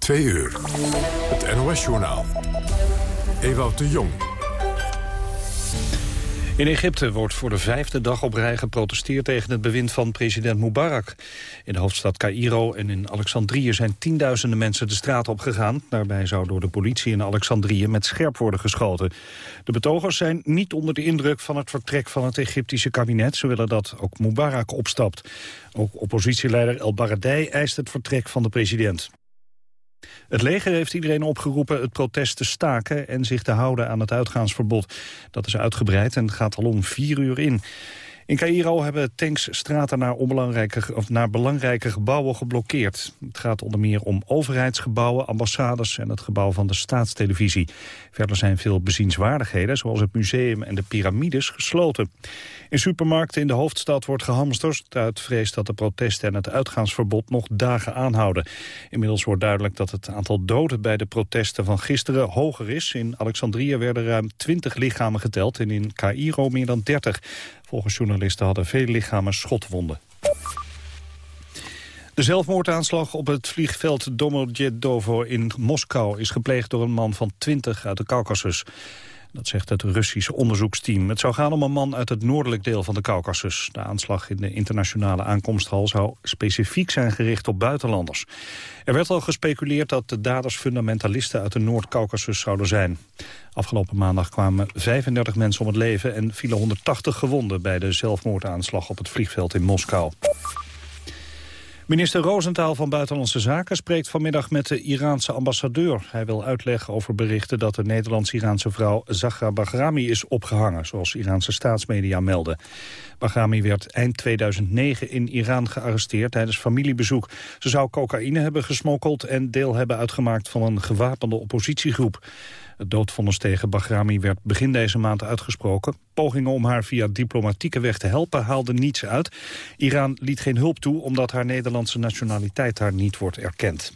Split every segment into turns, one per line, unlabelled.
Twee uur. Het NOS-journaal. Ewout
de Jong. In Egypte wordt voor de vijfde dag op rij geprotesteerd tegen het bewind van president Mubarak. In de hoofdstad Cairo en in Alexandrië zijn tienduizenden mensen de straat op gegaan. Daarbij zou door de politie in Alexandrië met scherp worden geschoten. De betogers zijn niet onder de indruk van het vertrek van het Egyptische kabinet. Ze willen dat ook Mubarak opstapt. Ook oppositieleider El Baradei eist het vertrek van de president. Het leger heeft iedereen opgeroepen het protest te staken en zich te houden aan het uitgaansverbod. Dat is uitgebreid en gaat al om vier uur in. In Cairo hebben tanks straten naar, onbelangrijke, of naar belangrijke gebouwen geblokkeerd. Het gaat onder meer om overheidsgebouwen, ambassades en het gebouw van de staatstelevisie. Verder zijn veel bezienswaardigheden, zoals het museum en de piramides, gesloten. In supermarkten in de hoofdstad wordt gehamsterd uit vrees dat de protesten en het uitgaansverbod nog dagen aanhouden. Inmiddels wordt duidelijk dat het aantal doden bij de protesten van gisteren hoger is. In Alexandrië werden ruim 20 lichamen geteld en in Cairo meer dan 30. Volgens journalisten hadden veel lichamen schotwonden. De zelfmoordaanslag op het vliegveld Domodedovo in Moskou is gepleegd door een man van 20 uit de Caucasus. Dat zegt het Russische onderzoeksteam. Het zou gaan om een man uit het noordelijk deel van de Caucasus. De aanslag in de internationale aankomsthal zou specifiek zijn gericht op buitenlanders. Er werd al gespeculeerd dat de daders fundamentalisten uit de Noord-Caucasus zouden zijn. Afgelopen maandag kwamen 35 mensen om het leven en vielen 180 gewonden bij de zelfmoordaanslag op het vliegveld in Moskou. Minister Rosenthal van Buitenlandse Zaken spreekt vanmiddag met de Iraanse ambassadeur. Hij wil uitleggen over berichten dat de Nederlands-Iraanse vrouw Zahra Bahrami is opgehangen, zoals Iraanse staatsmedia melden. Bahrami werd eind 2009 in Iran gearresteerd tijdens familiebezoek. Ze zou cocaïne hebben gesmokkeld en deel hebben uitgemaakt van een gewapende oppositiegroep. Het doodvonnis tegen Bahrami werd begin deze maand uitgesproken. Pogingen om haar via diplomatieke weg te helpen haalden niets uit. Iran liet geen hulp toe omdat haar Nederlandse nationaliteit haar niet wordt erkend.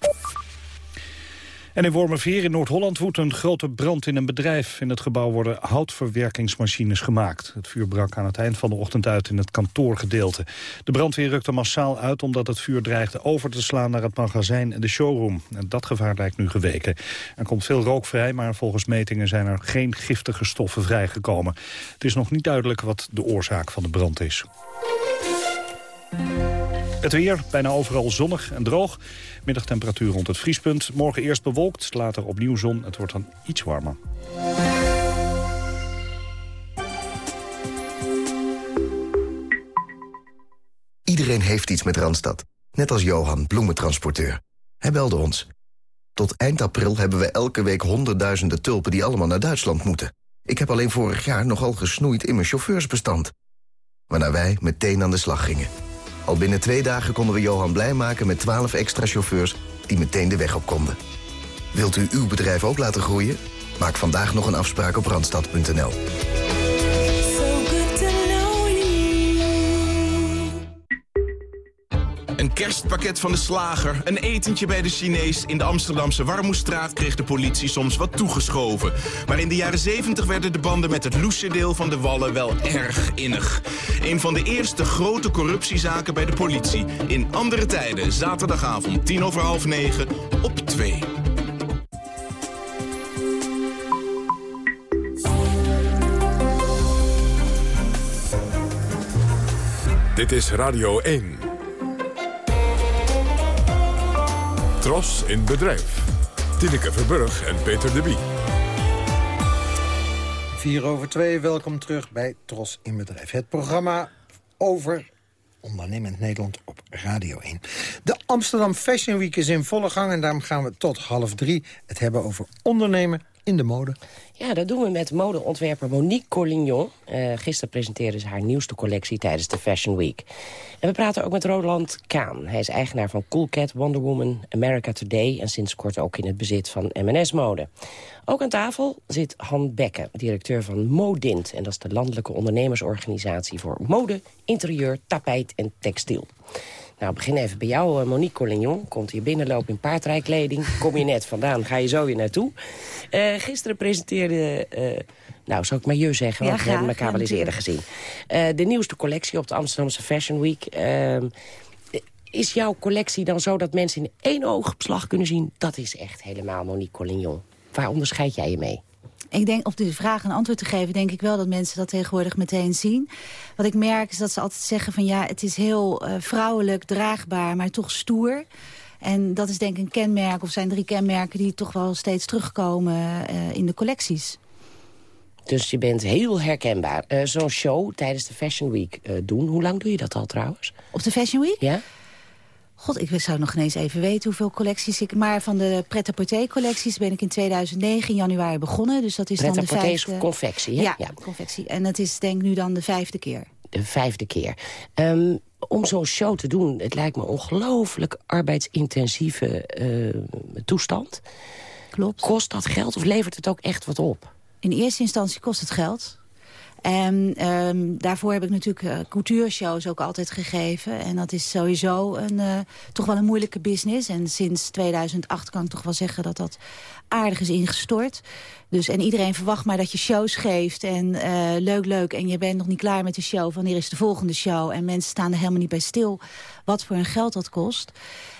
En in Wormerveer in Noord-Holland woedt een grote brand in een bedrijf. In het gebouw worden houtverwerkingsmachines gemaakt. Het vuur brak aan het eind van de ochtend uit in het kantoorgedeelte. De brandweer rukte massaal uit omdat het vuur dreigde over te slaan naar het magazijn en de showroom. En dat gevaar lijkt nu geweken. Er komt veel rook vrij, maar volgens metingen zijn er geen giftige stoffen vrijgekomen. Het is nog niet duidelijk wat de oorzaak van de brand is. Het weer, bijna overal zonnig en droog. Middagtemperatuur rond het vriespunt. Morgen eerst bewolkt, later opnieuw zon. Het wordt dan iets warmer.
Iedereen heeft iets met Randstad. Net als Johan, bloementransporteur. Hij belde ons. Tot eind april hebben we elke week honderdduizenden tulpen... die allemaal naar Duitsland moeten. Ik heb alleen vorig jaar nogal gesnoeid in mijn chauffeursbestand. Waarna wij meteen aan de slag gingen. Al binnen twee dagen konden we Johan blij maken met 12 extra chauffeurs die meteen de weg op konden. Wilt u uw bedrijf ook laten groeien? Maak vandaag nog een afspraak op randstad.nl.
Een kerstpakket van de slager, een etentje bij de Chinees. In de Amsterdamse Warmoestraat kreeg de politie soms wat toegeschoven. Maar in de jaren 70 werden de banden met het loesje deel van de wallen wel erg innig. Een van de eerste grote corruptiezaken bij de politie. In andere tijden, zaterdagavond, tien over half negen, op 2.
Dit is Radio 1. Tros in bedrijf. Tineke Verburg en Peter de Bie.
4 over 2, welkom terug bij Tros in Bedrijf. Het programma over ondernemend Nederland op Radio 1. De Amsterdam Fashion Week is in
volle gang en daarom gaan we tot half drie het hebben over ondernemen in de mode. Ja, dat doen we met modeontwerper Monique Collignon. Eh, gisteren presenteerde ze haar nieuwste collectie tijdens de Fashion Week. En we praten ook met Roland Kaan. Hij is eigenaar van Cool Cat, Wonder Woman, America Today... en sinds kort ook in het bezit van M&S Mode. Ook aan tafel zit Han Bekke, directeur van Modint. En dat is de landelijke ondernemersorganisatie voor mode, interieur, tapijt en textiel. Nou, begin even bij jou, eh, Monique Collignon. Komt hier binnenloop in paardrijkleding. Kom je net vandaan, ga je zo weer naartoe. Uh, gisteren presenteerde... Eh, nou, zou ik maar je zeggen, want ja, we hebben elkaar wel eens eerder gezien. de nieuwste collectie op de Amsterdamse Fashion Week. is jouw collectie dan zo dat mensen in één oogopslag kunnen zien... dat is echt helemaal Monique Collignon. Waar onderscheid jij je mee?
ik denk, op de vraag een antwoord te geven... denk ik wel dat mensen dat tegenwoordig meteen zien. Wat ik merk is dat ze altijd zeggen van... ja, het is heel eh, vrouwelijk, draagbaar, maar toch stoer. En dat is denk ik een kenmerk, of zijn drie kenmerken... die toch wel steeds terugkomen eh, in de collecties.
Dus je bent heel herkenbaar. Uh, Zo'n show tijdens de Fashion Week doen, hoe lang
doe je dat al trouwens? Op de Fashion Week? Ja. God, ik zou nog eens even weten hoeveel collecties ik... Maar van de pret collecties ben ik in 2009 in januari begonnen. Dus dat is dan de vijfde... confectie, hè? Ja, ja, confectie. En dat is denk ik nu dan de vijfde keer.
De vijfde keer. Ehm, om zo'n show te doen, het lijkt me ongelooflijk arbeidsintensieve
eh, toestand. Klopt. Kost dat geld of levert het ook echt wat op? In eerste instantie kost het geld. En ehm, daarvoor heb ik natuurlijk eh, cultuurshows ook altijd gegeven. En dat is sowieso een, eh, toch wel een moeilijke business. En sinds 2008 kan ik toch wel zeggen dat dat aardig is ingestort. Dus, en iedereen verwacht maar dat je shows geeft. En eh, leuk, leuk. En je bent nog niet klaar met de show. Wanneer is de volgende show? En mensen staan er helemaal niet bij stil. Wat voor een geld dat kost.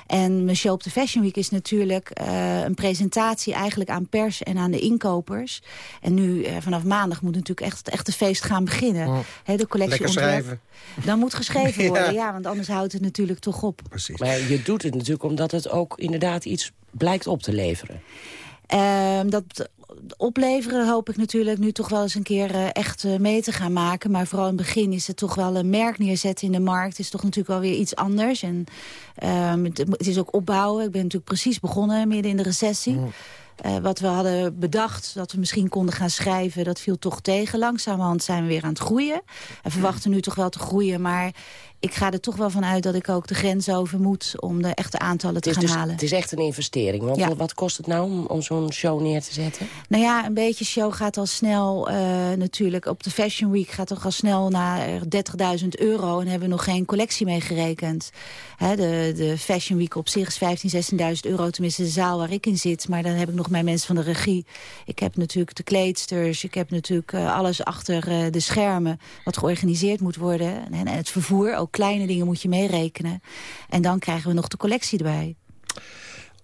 En mijn show op de Fashion Week is natuurlijk eh, een presentatie eigenlijk aan pers en aan de inkopers. En nu eh, vanaf maandag moet natuurlijk echt, echt de feest gaan beginnen. Oh. He, de collectie schrijven. Dan moet geschreven worden, ja. ja. want anders houdt het natuurlijk toch op.
Precies. Maar je doet het natuurlijk omdat het ook inderdaad
iets blijkt op te leveren. Ehm, dat opleveren hoop ik natuurlijk nu toch wel eens een keer eh, echt eh, mee te gaan maken. Maar vooral in het begin is het toch wel een merk neerzetten in de markt. is toch natuurlijk wel weer iets anders. En ehm, het, is ook opbouwen. Ik ben natuurlijk precies begonnen midden in de recessie. Oh. Eh, wat we hadden bedacht dat we misschien konden gaan schrijven... dat viel toch tegen. Langzamerhand zijn we weer aan het groeien. En verwachten nu toch wel te groeien. Maar ik ga er toch wel van uit dat ik ook de grens over moet... om de echte aantallen te gaan dus- halen. Het is echt een investering. Want wat kost het nou om, om zo'n show neer te zetten? Nou ja, een beetje show gaat al snel eh, natuurlijk. Op de Fashion Week gaat toch al snel naar 30.000 euro... en hebben we nog geen collectie mee gerekend. Hè, de, de Fashion Week op zich is 15.000, 16.000 euro. Tenminste, de zaal waar ik in zit. Maar dan heb ik nog mijn mensen van de regie. Ik heb natuurlijk de kleedsters. Ik heb natuurlijk eh, alles achter eh, de schermen... wat georganiseerd moet worden. En, en het vervoer ook kleine dingen moet je meerekenen. En dan krijgen we nog de collectie erbij.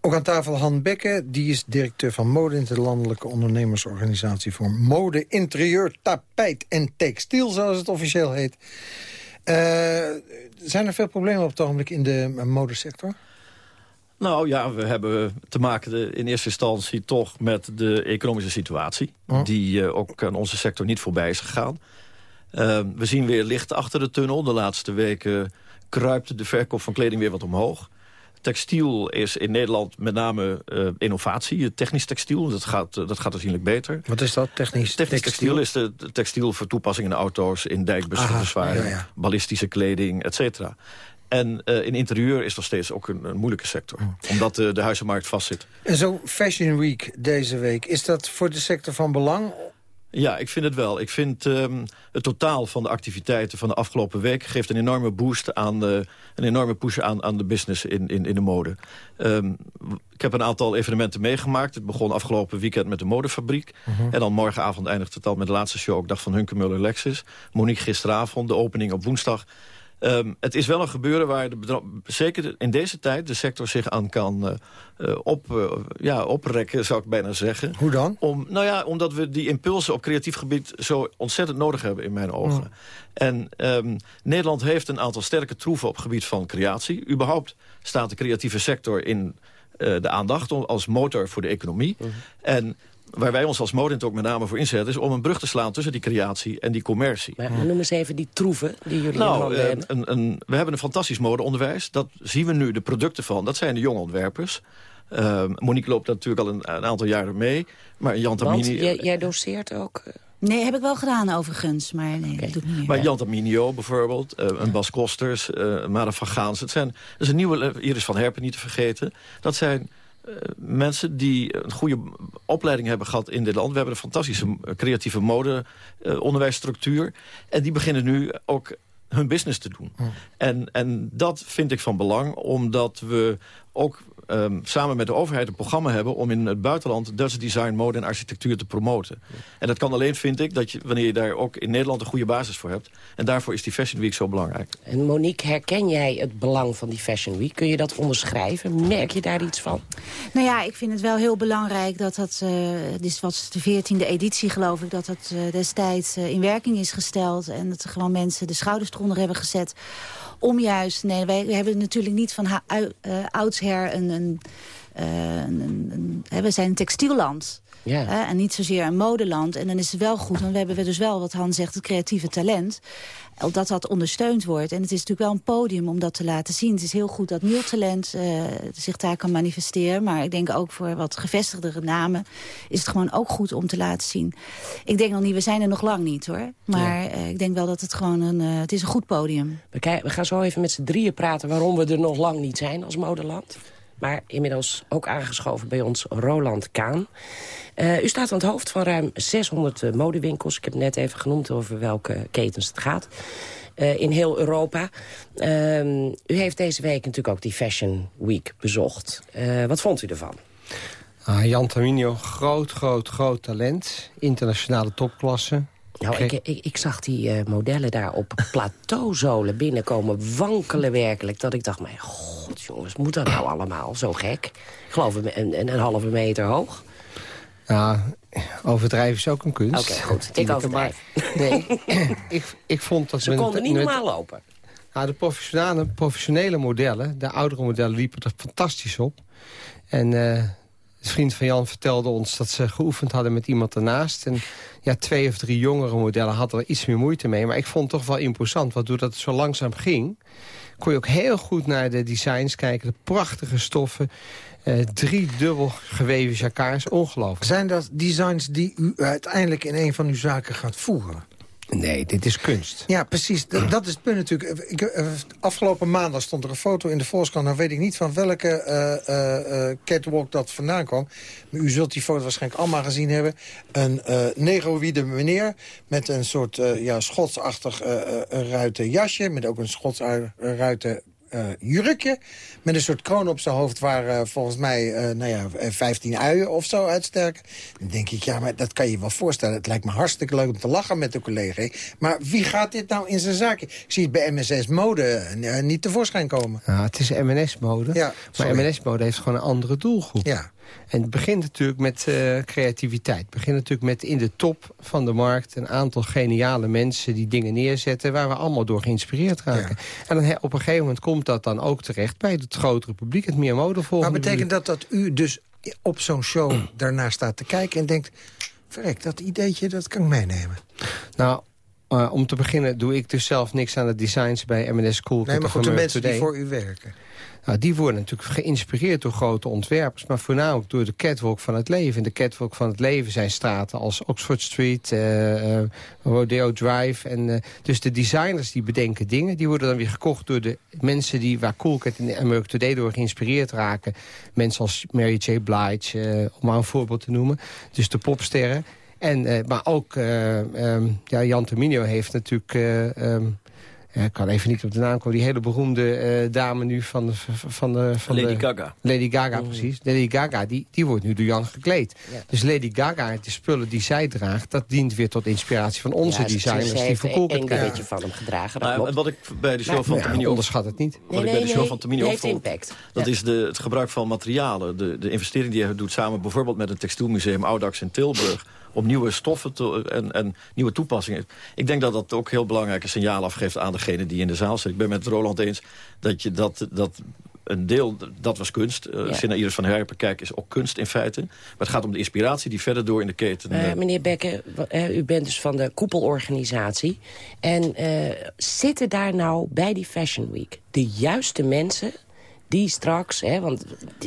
Ook aan tafel Han Bekke, die is directeur van mode... in de Landelijke Ondernemersorganisatie voor Mode, Interieur, Tapijt en Textiel... zoals het officieel heet. Eh, zijn er veel problemen op het ogenblik in de modesector?
Nou ja, we hebben te maken in eerste instantie toch met de economische situatie... Hm. die eh, ook aan onze sector niet voorbij is gegaan. Ehm, we zien weer licht achter de tunnel. De laatste weken kruipt de verkoop van kleding weer wat omhoog. Textiel is in Nederland met name uh, innovatie, technisch textiel. Dat gaat, eh, dat gaat aanzienlijk beter.
Wat is dat, technisch,
technisch textiel? is de textiel voor toepassing in auto's, in dijkbeschermingsvaring, ja, ballistische kleding, et cetera. En eh, in interieur is nog steeds ook een, een moeilijke sector. Oh. Omdat de huizenmarkt vastzit.
En zo Fashion Week deze week. Is dat voor de sector van belang?
Ja, ik vind het wel. Ik vind ehm, het totaal van de activiteiten van de afgelopen week... geeft een enorme boost aan, de, eh, een enorme push aan, aan de business in, in, in de mode. Ehm, ik heb een aantal evenementen meegemaakt. Het begon afgelopen weekend met de modefabriek. Mhm. En dan morgenavond eindigt het al met de laatste show... ook dag van Hunkemuller Lexus. Monique gisteravond, de opening op woensdag... Ehm, het is wel een gebeuren waar de zeker in deze tijd de sector zich aan kan uh, op, eh, ja, oprekken, zou ik bijna zeggen. Hoe dan? Om, nou ja, omdat we die impulsen op creatief gebied zo ontzettend nodig hebben in mijn ogen. Mm. En ehm, Nederland heeft een aantal sterke troeven op het gebied van creatie. Überhaupt staat de creatieve sector in de aandacht als motor voor de economie. Mm. En waar wij ons als Modent ook met name voor inzetten... is om een brug te slaan tussen die creatie en die commercie.
Maar noem eens even die troeven die jullie nou, eh, hebben.
Een, een, we hebben een fantastisch modeonderwijs. Dat zien we nu de producten van. Dat zijn de jonge ontwerpers. Ehm, Monique loopt natuurlijk al een, aantal jaren mee. Maar Jan Tamini... Jij,
jij doseert ook... Eh? Nee, heb ik wel gedaan overigens, maar nee, dat niet Maar
Jan bijvoorbeeld, eh, een Bas Kosters, uh, Mara van Gaans. Het zijn, dat is een nieuwe, Iris van Herpen niet te vergeten. Dat zijn eh, mensen die een goede opleiding hebben gehad in dit land. We hebben een fantastische eh, creatieve mode eh, onderwijsstructuur. En die beginnen nu ook hun business te doen. Hm. En, en dat vind ik van belang, omdat we ook Ehm, samen met de overheid een programma hebben... om in het buitenland Dutch design, mode en architectuur te promoten. En dat kan alleen, vind ik, dat je, wanneer je daar ook in Nederland een goede basis voor hebt. En daarvoor is die Fashion Week zo belangrijk.
En Monique, herken jij het belang van die Fashion Week? Kun je dat onderschrijven? Merk je daar iets van?
Nou ja, ik vind het wel heel belangrijk dat dat... Uh, eh, dit was de veertiende editie, geloof ik, dat dat eh, destijds eh, in werking is gesteld. En dat er gewoon mensen de schouders eronder hebben gezet om juist... Nee, wij hebben natuurlijk niet van oudsher een, eh, we zijn een textielland. Hè, en niet zozeer een modeland. En dan is het wel goed, want we hebben we dus wel, wat Han zegt, het creatieve talent. Dat dat ondersteund wordt. En het is natuurlijk wel een podium om dat te laten zien. Het is heel goed dat nieuw talent eh, zich daar kan manifesteren. Maar ik denk ook voor wat gevestigdere namen is het gewoon ook goed om te laten zien. Ik denk nog niet, we zijn er nog lang niet hoor. Maar eh, ik denk wel dat het gewoon een, het is een goed podium. We,
we gaan zo even met z'n drieën praten waarom we er nog lang niet zijn als modeland. Maar inmiddels ook aangeschoven bij ons Roland Kaan. Eh, u staat aan het hoofd van ruim 600 eh, modewinkels. Ik heb net even genoemd over welke ketens het gaat. Eh, in heel Europa. Ehm, u heeft deze week natuurlijk ook die Fashion Week bezocht. wat vond
u ervan? Ah, Jan Tamino, groot, groot, groot talent. Internationale topklasse. Nou, ik, ik, zag die eh, modellen daar op plateauzolen
binnenkomen, wankelen werkelijk. Dat ik dacht, mijn god jongens, moet dat nou allemaal zo gek? Ik
geloof een, een, een halve meter hoog. Ja, overdrijven is ook een kunst. Oké, goed. Ik overdrijf. Maar, nee, ik, ik vond dat... Ze konden niet normaal lopen. Nou, de professionele, professionele modellen, de oudere modellen, liepen er fantastisch op. En... Eh, een vriend van Jan vertelde ons dat ze geoefend hadden met iemand ernaast. En ja, twee of drie jongere modellen hadden er iets meer moeite mee. Maar ik vond het toch wel imposant, want doordat het zo langzaam ging... kon je ook heel goed naar de designs kijken, de prachtige stoffen... Eh, drie dubbel geweven jacquards, ongelooflijk. Zijn dat designs die u uiteindelijk in een van
uw zaken gaat voeren?
Nee, dit is kunst.
Ja, precies. Dat, is het punt natuurlijk. Ik, eh, afgelopen maandag stond er een foto in de Volkskrant. Nou weet ik niet van welke uh, catwalk dat vandaan kwam. Maar u zult die foto waarschijnlijk allemaal gezien hebben. Een uh, negroïde meneer met een soort ja, schotsachtig ruiten jasje. Met ook een schotsruiten uh, jurkje. Met een soort kroon op zijn hoofd waar eh, volgens mij eh, nou ja, 15 uien of zo uitsterken. Dan denk ik, ja, maar dat kan je wel voorstellen. Het lijkt me hartstikke leuk om te lachen met de collega. Maar wie gaat dit nou in zijn zaakje? Ik zie het bij MSS
Mode niet tevoorschijn komen. Ja, het is MNS Mode. Ja, maar M&S Mode heeft gewoon een andere doelgroep. Ja. En het begint natuurlijk met eh, creativiteit. Het begint natuurlijk met in de top van de markt... een aantal geniale mensen die dingen neerzetten... waar we allemaal door geïnspireerd raken. En dan, op een gegeven moment komt dat dan ook terecht... bij het grotere publiek, het meer modevolgende Maar betekent dat dat u dus op zo'n show mm. daarna staat te kijken en denkt... verrek, dat ideetje, dat kan ik meenemen. Nou, eh, om te beginnen doe ik dus zelf niks aan de designs bij M&S Cool. Nee, maar goed, de mensen die voor u werken. Nou, die worden natuurlijk geïnspireerd door grote ontwerpers... maar voornamelijk door de catwalk van het leven. En de catwalk van het leven zijn straten als Oxford Street, eh, eh, Rodeo Drive. En, eh, dus de designers die bedenken dingen... die worden dan weer gekocht door de mensen die, waar Coolcat en America Today door geïnspireerd raken. Mensen als Mary J. Blige, om maar een voorbeeld te noemen. Dus de popsterren. En, maar ook ehm, ja, Jan Terminio heeft natuurlijk... Ehm, eh, ik kan even niet op de naam komen. Die hele beroemde eh, dame nu van de... Van de Lady Gaga. Lady Gaga, mm. precies. Lady Gaga, die, die wordt nu door Jan gekleed. Dus Lady Gaga, de spullen die zij draagt... dat dient weer tot inspiratie van onze designers. die verkopen een beetje van
hem gedragen, Wat ik bij de show nou, van onderschat het niet. Wat ik bij de show nee, van heeft impact. Dat is de, het gebruik van materialen. De, de investering die hij doet samen bijvoorbeeld met het textielmuseum... Audax in Tilburg om nieuwe stoffen te, en, en, nieuwe toepassingen. Ik denk dat dat ook heel belangrijk een signaal afgeeft aan degene die in de zaal zit. Ik ben met Roland eens dat je dat, dat een deel, dat was kunst. Als eh, je Iris van Herpen, kijk, is ook kunst in feite. Maar het gaat om de inspiratie die verder door in de keten... Uh,
meneer Bekker, u bent dus van de koepelorganisatie. En zitten daar nou bij die Fashion Week de juiste mensen die straks... Hè, want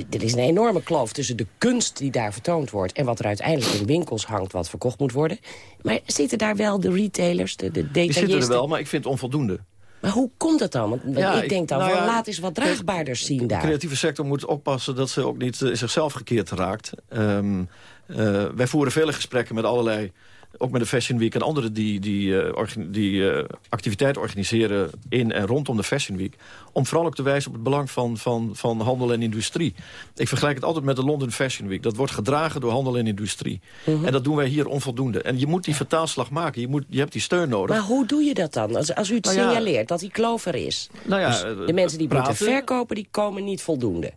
er is een enorme kloof tussen de kunst die daar vertoond wordt... en wat er uiteindelijk in winkels hangt wat verkocht moet worden. Maar zitten daar wel de retailers, de, de detailisten? Die zitten er
wel, maar ik vind het onvoldoende. Maar hoe komt dat dan? Want ik denk dan, nou laat eens wat draagbaarders zien daar. De creatieve sector moet oppassen dat ze ook niet eh, zichzelf gekeerd raakt. Ehm, eh, wij voeren vele gesprekken met allerlei ook met de Fashion Week en anderen die, die, uh, die eh, activiteit organiseren in en rondom de Fashion Week. Om vooral ook te wijzen op het belang van, van, van handel en industrie. Ik vergelijk het altijd met de London Fashion Week. Dat wordt gedragen door handel en industrie. Mhm. En dat doen wij hier onvoldoende. En je moet die vertaalslag maken. Je, moet, je hebt die steun nodig. Maar
hoe doe je dat dan? Als, als u het nou signaleert dat die kloof er is.
Nou ja, dus de eh, mensen die praten, moeten verkopen, die komen niet voldoende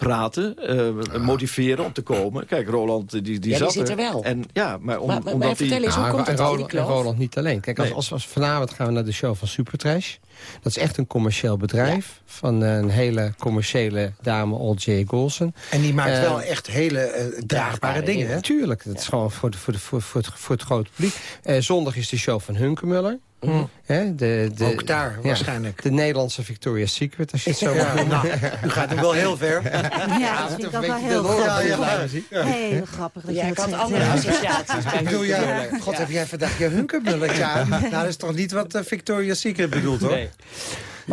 praten, eh, motiveren om te komen. Kijk, Roland die, die, ja, zat zit er. wel. En, ja, maar, om, maar, maar omdat hij... komt en Roland, en Roland
niet alleen. Kijk, als, als, vanavond gaan we naar de show van Supertrash. Dat is echt een commercieel bedrijf van een hele commerciële dame, Old J. Golson. En die maakt eh, wel echt
hele eh, draagbare dingen, hè?
Tuurlijk, dat is gewoon voor, de, voor, de, voor, voor, het, voor het grote publiek. zondag is de show van Hunkemuller. Mm. Mm. de, de, Ook daar, waarschijnlijk. De Nederlandse Victoria's Secret, als je het zo ja. mag nou, U gaat hem wel heel ver. Ja, dat wel heel grappig. Heel
grappig dat je andere associaties. Ik bedoel, ja, god, heb jij
vandaag je hunkerbulletje aan? Nou, dat is toch niet wat uh, Victoria's Secret bedoelt, hoor? Nee.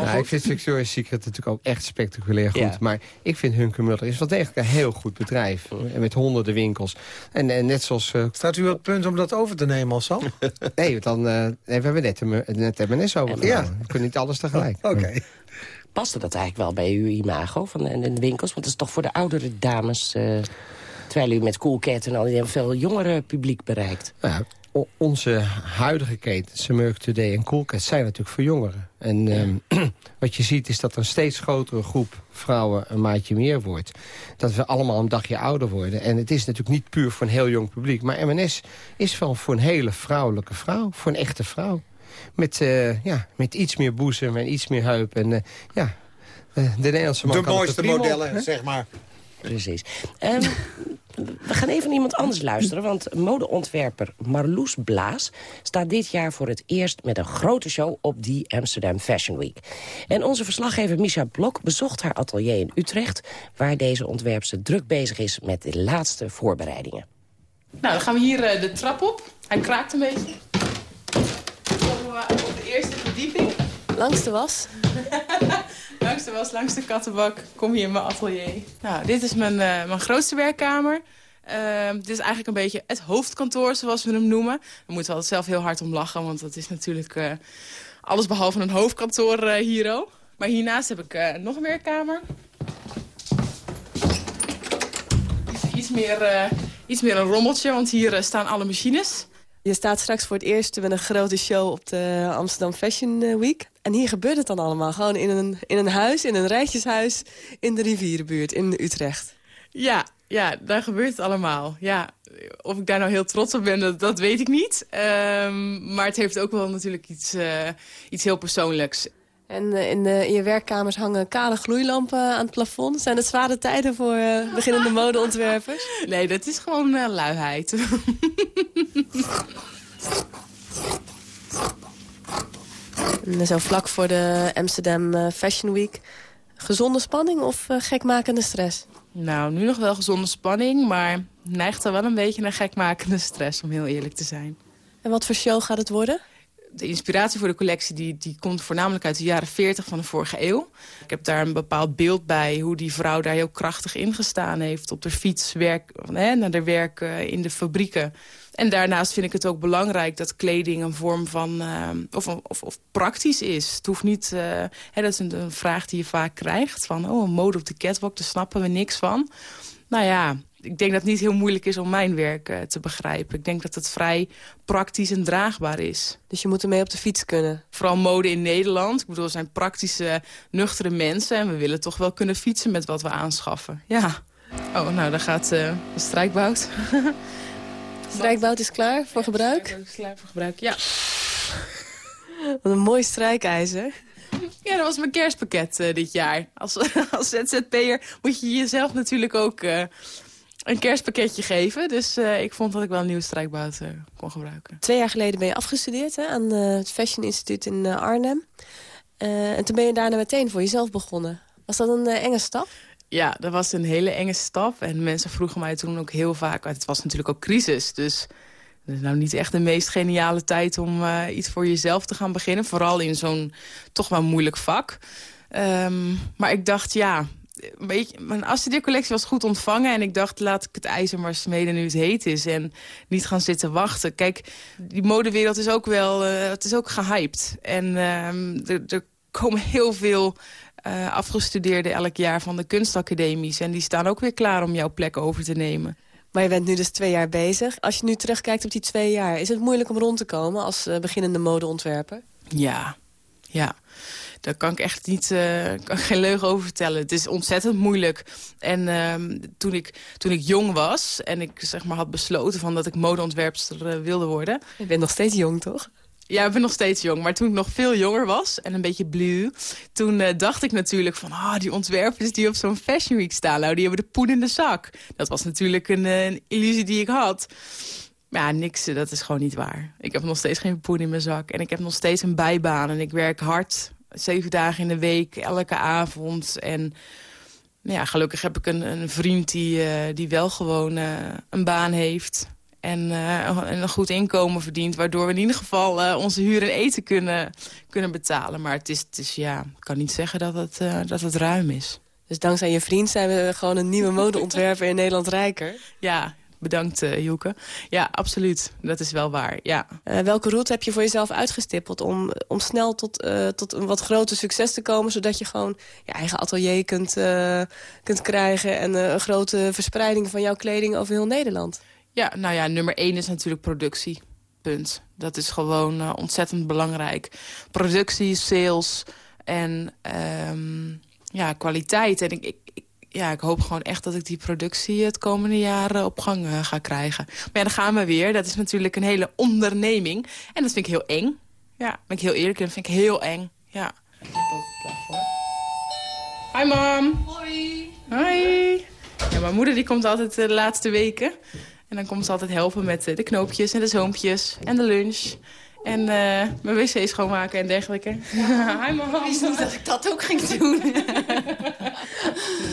Maar ik vind Victoria's Secret natuurlijk ook echt spectaculair goed. Maar ik vind Hunkermuller is wel degelijk een heel goed bedrijf. En met honderden winkels. En, en net zoals... Uh, Staat u op het punt om dat over te nemen als zo? nee, dan, uh, nee, we hebben net, net M&S over. Ja. We kunnen niet alles tegelijk. Oh, oké. Okay dat eigenlijk wel bij uw imago van de, de winkels? Want het is toch voor de oudere dames...
Uh, terwijl u met Coolcat en al die veel jongere publiek bereikt.
Ja, onze huidige keten, Samurk Today en Coolcat, zijn natuurlijk voor jongeren. En ehm, wat je ziet is dat een steeds grotere groep vrouwen een maatje meer wordt. Dat we allemaal een dagje ouder worden. En het is natuurlijk niet puur voor een heel jong publiek. Maar M&S is wel voor een hele vrouwelijke vrouw, voor een echte vrouw. Met, eh, ja, met iets meer boezem en iets meer heup. En eh, ja, eh, de Nederlandse man De mooiste modellen,
zeg maar.
Precies. Ehm, we gaan even iemand anders luisteren, want modeontwerper Marloes Blaas... staat dit jaar voor het eerst met een grote show op die Amsterdam Fashion Week. En onze verslaggever Misha Blok bezocht haar atelier in Utrecht... waar deze ontwerpster druk bezig is met de laatste voorbereidingen.
Nou, dan gaan we hier eh, de trap op. Hij kraakt een beetje. Komen we op de eerste verdieping. Langs de was. langs de was, langs de kattenbak, kom hier in mijn atelier. Nou, dit is mijn, eh, mijn grootste werkkamer. Ehm, dit is eigenlijk een beetje het hoofdkantoor, zoals we hem noemen. We moeten wel zelf heel hard om lachen, want dat is natuurlijk eh, alles behalve een hoofdkantoor uh, hier. Maar hiernaast heb ik nog een werkkamer. Iets meer, iets meer een rommeltje, want hier staan alle machines. Je staat
straks voor het eerst met een grote show op de Amsterdam Fashion Week. En hier gebeurt het dan allemaal. Gewoon in een, in een huis, in een rijtjeshuis, in de rivierenbuurt, in Utrecht.
Ja, ja, daar gebeurt het allemaal. Ja, of ik daar nou heel trots op ben, dat, weet ik niet. Ehm, maar het heeft ook wel natuurlijk iets, eh, iets heel persoonlijks. En eh,
in, in, je werkkamers hangen kale gloeilampen aan het plafond. Zijn het zware tijden voor eh,
beginnende modeontwerpers? Nee, dat is gewoon luiheid. Eh,
zo vlak voor de Amsterdam eh, Fashion Week. Gezonde spanning of eh, gekmakende stress?
Nou, nu nog wel gezonde spanning, maar neigt er wel een beetje naar gekmakende stress, om heel eerlijk te zijn. En wat voor show gaat het worden? de inspiratie voor de collectie die, die komt voornamelijk uit de jaren 40 van de vorige eeuw. Ik heb daar een bepaald beeld bij hoe die vrouw daar heel krachtig in gestaan heeft. Op de fiets, werk, hè, naar de werk in de fabrieken. En daarnaast vind ik het ook belangrijk dat kleding een vorm van... Ehm, of, of, of, praktisch is. Het hoeft niet... Eh, hè, dat is een, vraag die je vaak krijgt. Van, oh, een mode op de catwalk, daar snappen we niks van. Nou ja, ik denk dat het niet heel moeilijk is om mijn werk eh, te begrijpen. Ik denk dat het vrij praktisch en draagbaar is. Dus je moet ermee op de fiets kunnen? Vooral mode in Nederland. Ik bedoel, we zijn praktische, nuchtere mensen... en we willen toch wel kunnen fietsen met wat we aanschaffen. Ja. Oh, nou, daar gaat eh, de strijkbout.
strijkbout is klaar voor ja, gebruik? klaar
voor gebruik, ja. Wat een mooi strijkijzer. Ja, dat was mijn kerstpakket eh, dit jaar. Als, als ZZP'er moet je jezelf natuurlijk ook eh, een kerstpakketje geven. Dus eh, ik vond dat ik wel een nieuwe strijkbout kon gebruiken. Twee
jaar geleden ben je afgestudeerd hè, aan het Fashion Instituut in Arnhem. en toen ben je daarna meteen voor jezelf begonnen. Was dat een enge stap?
Ja, dat was een hele enge stap. En mensen vroegen mij toen ook heel vaak... Het was natuurlijk ook crisis, dus... Het is nou niet echt de meest geniale tijd om eh, iets voor jezelf te gaan beginnen. Vooral in zo'n toch wel moeilijk vak. Ehm, maar ik dacht, ja, als mijn collectie was goed ontvangen. En ik dacht, laat ik het ijzer maar smeden nu het heet is. En niet gaan zitten wachten. Kijk, die modewereld is ook wel, eh, het is ook gehyped. En ehm, er komen heel veel eh, afgestudeerden elk jaar van de kunstacademies. En die staan ook weer klaar om jouw plek over te nemen.
Maar je bent nu dus twee jaar bezig. Als je nu terugkijkt op die twee jaar, is het moeilijk om rond te komen als eh, beginnende modeontwerper?
Ja, ja. Daar kan ik echt niet, eh, geen leugen over vertellen. Het is ontzettend moeilijk. En ehm, toen, ik, toen ik jong was en ik zeg maar, had besloten van dat ik modeontwerpster wilde worden... Je bent nog steeds jong, toch? Ja, ik ben nog steeds jong. Maar toen ik nog veel jonger was en een beetje blue... toen eh, dacht ik natuurlijk van... ah, die ontwerpers die op zo'n Fashion Week staan... Nou, die hebben de poen in de zak. Dat was natuurlijk een, eh, een illusie die ik had. Maar ja, niks, dat is gewoon niet waar. Ik heb nog steeds geen poen in mijn zak. En ik heb nog steeds een bijbaan. En ik werk hard, zeven dagen in de week, elke avond. En nou ja, gelukkig heb ik een, een vriend die, eh, die wel gewoon een baan heeft... Eh, en een goed inkomen verdient. Waardoor we in ieder geval eh, onze huur en eten kunnen, kunnen betalen. Maar het is, het is, ja, ik kan
niet zeggen dat het, eh, dat het ruim is. Dus dankzij je vriend zijn we gewoon een nieuwe modeontwerper in
Nederland rijker. Ja, bedankt uh, Joeke. Ja, absoluut. Dat is wel waar, ja.
welke route heb je voor jezelf uitgestippeld om, om snel tot, tot een wat groter succes te komen... zodat je gewoon je eigen atelier kunt, kunt krijgen... en een grote verspreiding van jouw kleding over heel Nederland?
Ja, nou ja, nummer één is natuurlijk productie. Punt. Dat is gewoon eh, ontzettend belangrijk. Productie, sales en ehm, ja, kwaliteit. En ik, ik, ja, ik hoop gewoon echt dat ik die productie het komende jaar op gang eh, ga krijgen. Maar ja, dan gaan we weer. Dat is natuurlijk een hele onderneming. En dat vind ik heel eng. Ja, ben ik heel eerlijk. Dat vind ik heel eng. Ja. Ik heb ook Hi mom. Hoi. Hoi. Ja, mijn moeder die komt altijd eh, de laatste weken. En dan komt ze altijd helpen met eh, de knoopjes en de zoompjes en de lunch. En eh, mijn wc schoonmaken en dergelijke. Ja, Hi mama. Ik wist niet dat ik dat ook ging doen.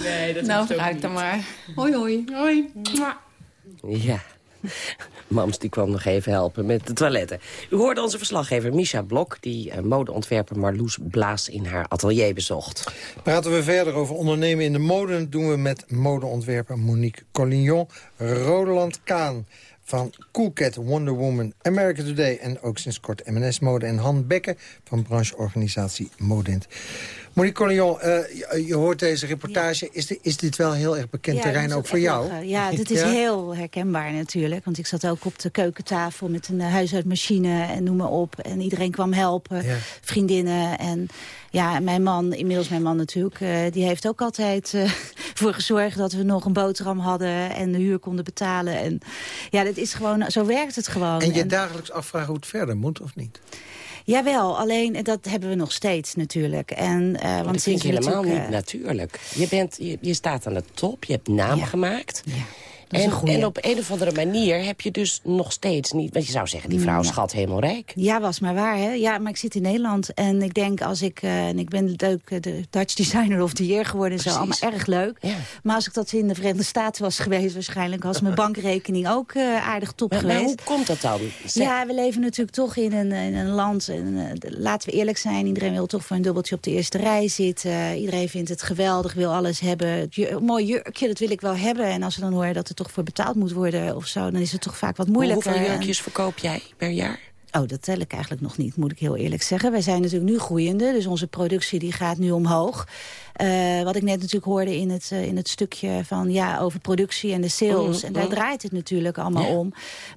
nee, dat is nou, ook niet. Nou, dan maar. Hoi, hoi. Hoi.
Ja. Mams die kwam nog even helpen met de toiletten. U hoorde onze verslaggever Misha Blok... die eh, modeontwerper Marloes Blaas in haar atelier bezocht.
Praten we verder over ondernemen in de mode... doen we met modeontwerper Monique Collignon, Roland Kaan van Cool Wonder Woman, America Today... en ook sinds kort M&S Mode en Han Bekken van brancheorganisatie Modent. Monique Collignon, eh, je hoort deze reportage. Is, dit, is, dit wel heel erg bekend terrein ook voor jou? Ja, dit is eh,
heel herkenbaar natuurlijk. Want ik zat ook op de keukentafel met een eh, huishoudmachine en noem maar op. En iedereen kwam helpen, vriendinnen. En ja, mijn man, inmiddels mijn man natuurlijk... die heeft ook altijd voor gezorgd dat we nog een boterham hadden... en de huur konden betalen. En ja, dat is gewoon, zo werkt het gewoon. En je
dagelijks afvraagt hoe het verder moet of niet?
Jawel, alleen dat hebben we nog steeds natuurlijk. En, eh, want dat vind je helemaal niet eh,
natuurlijk.
Je, bent, je, je, staat aan de top, je hebt
naam gemaakt... Ja. En, en, op een of andere manier heb je dus nog steeds niet... want je zou zeggen, die vrouw schat helemaal rijk.
Ja, was maar waar, hè? Ja, maar ik zit in Nederland en ik denk als ik... Eh, en ik ben leuk eh, de Dutch Designer of de Year geworden zo, allemaal erg leuk. Maar als ik dat in de Verenigde Staten was geweest waarschijnlijk... was mijn bankrekening ook eh, aardig top geweest. Maar hoe
komt dat dan? Ja,
we leven natuurlijk toch in een, een land... En, laten we eerlijk zijn, iedereen wil toch voor een dubbeltje op de eerste rij zitten. iedereen vindt het geweldig, wil alles hebben. Mooi jurkje, dat wil ik wel hebben. En als we dan horen dat het toch voor betaald moet worden of zo... dan is het toch vaak wat moeilijker. Hoeveel jurkjes verkoop jij per jaar? Oh, dat tel ik eigenlijk nog niet, moet ik heel eerlijk zeggen. Wij zijn natuurlijk nu groeiende, dus onze productie die gaat nu omhoog. Eh, wat ik net natuurlijk hoorde in het, eh, in het stukje van ja, over productie en de sales. Mhm, en daar mhm. draait het natuurlijk allemaal om.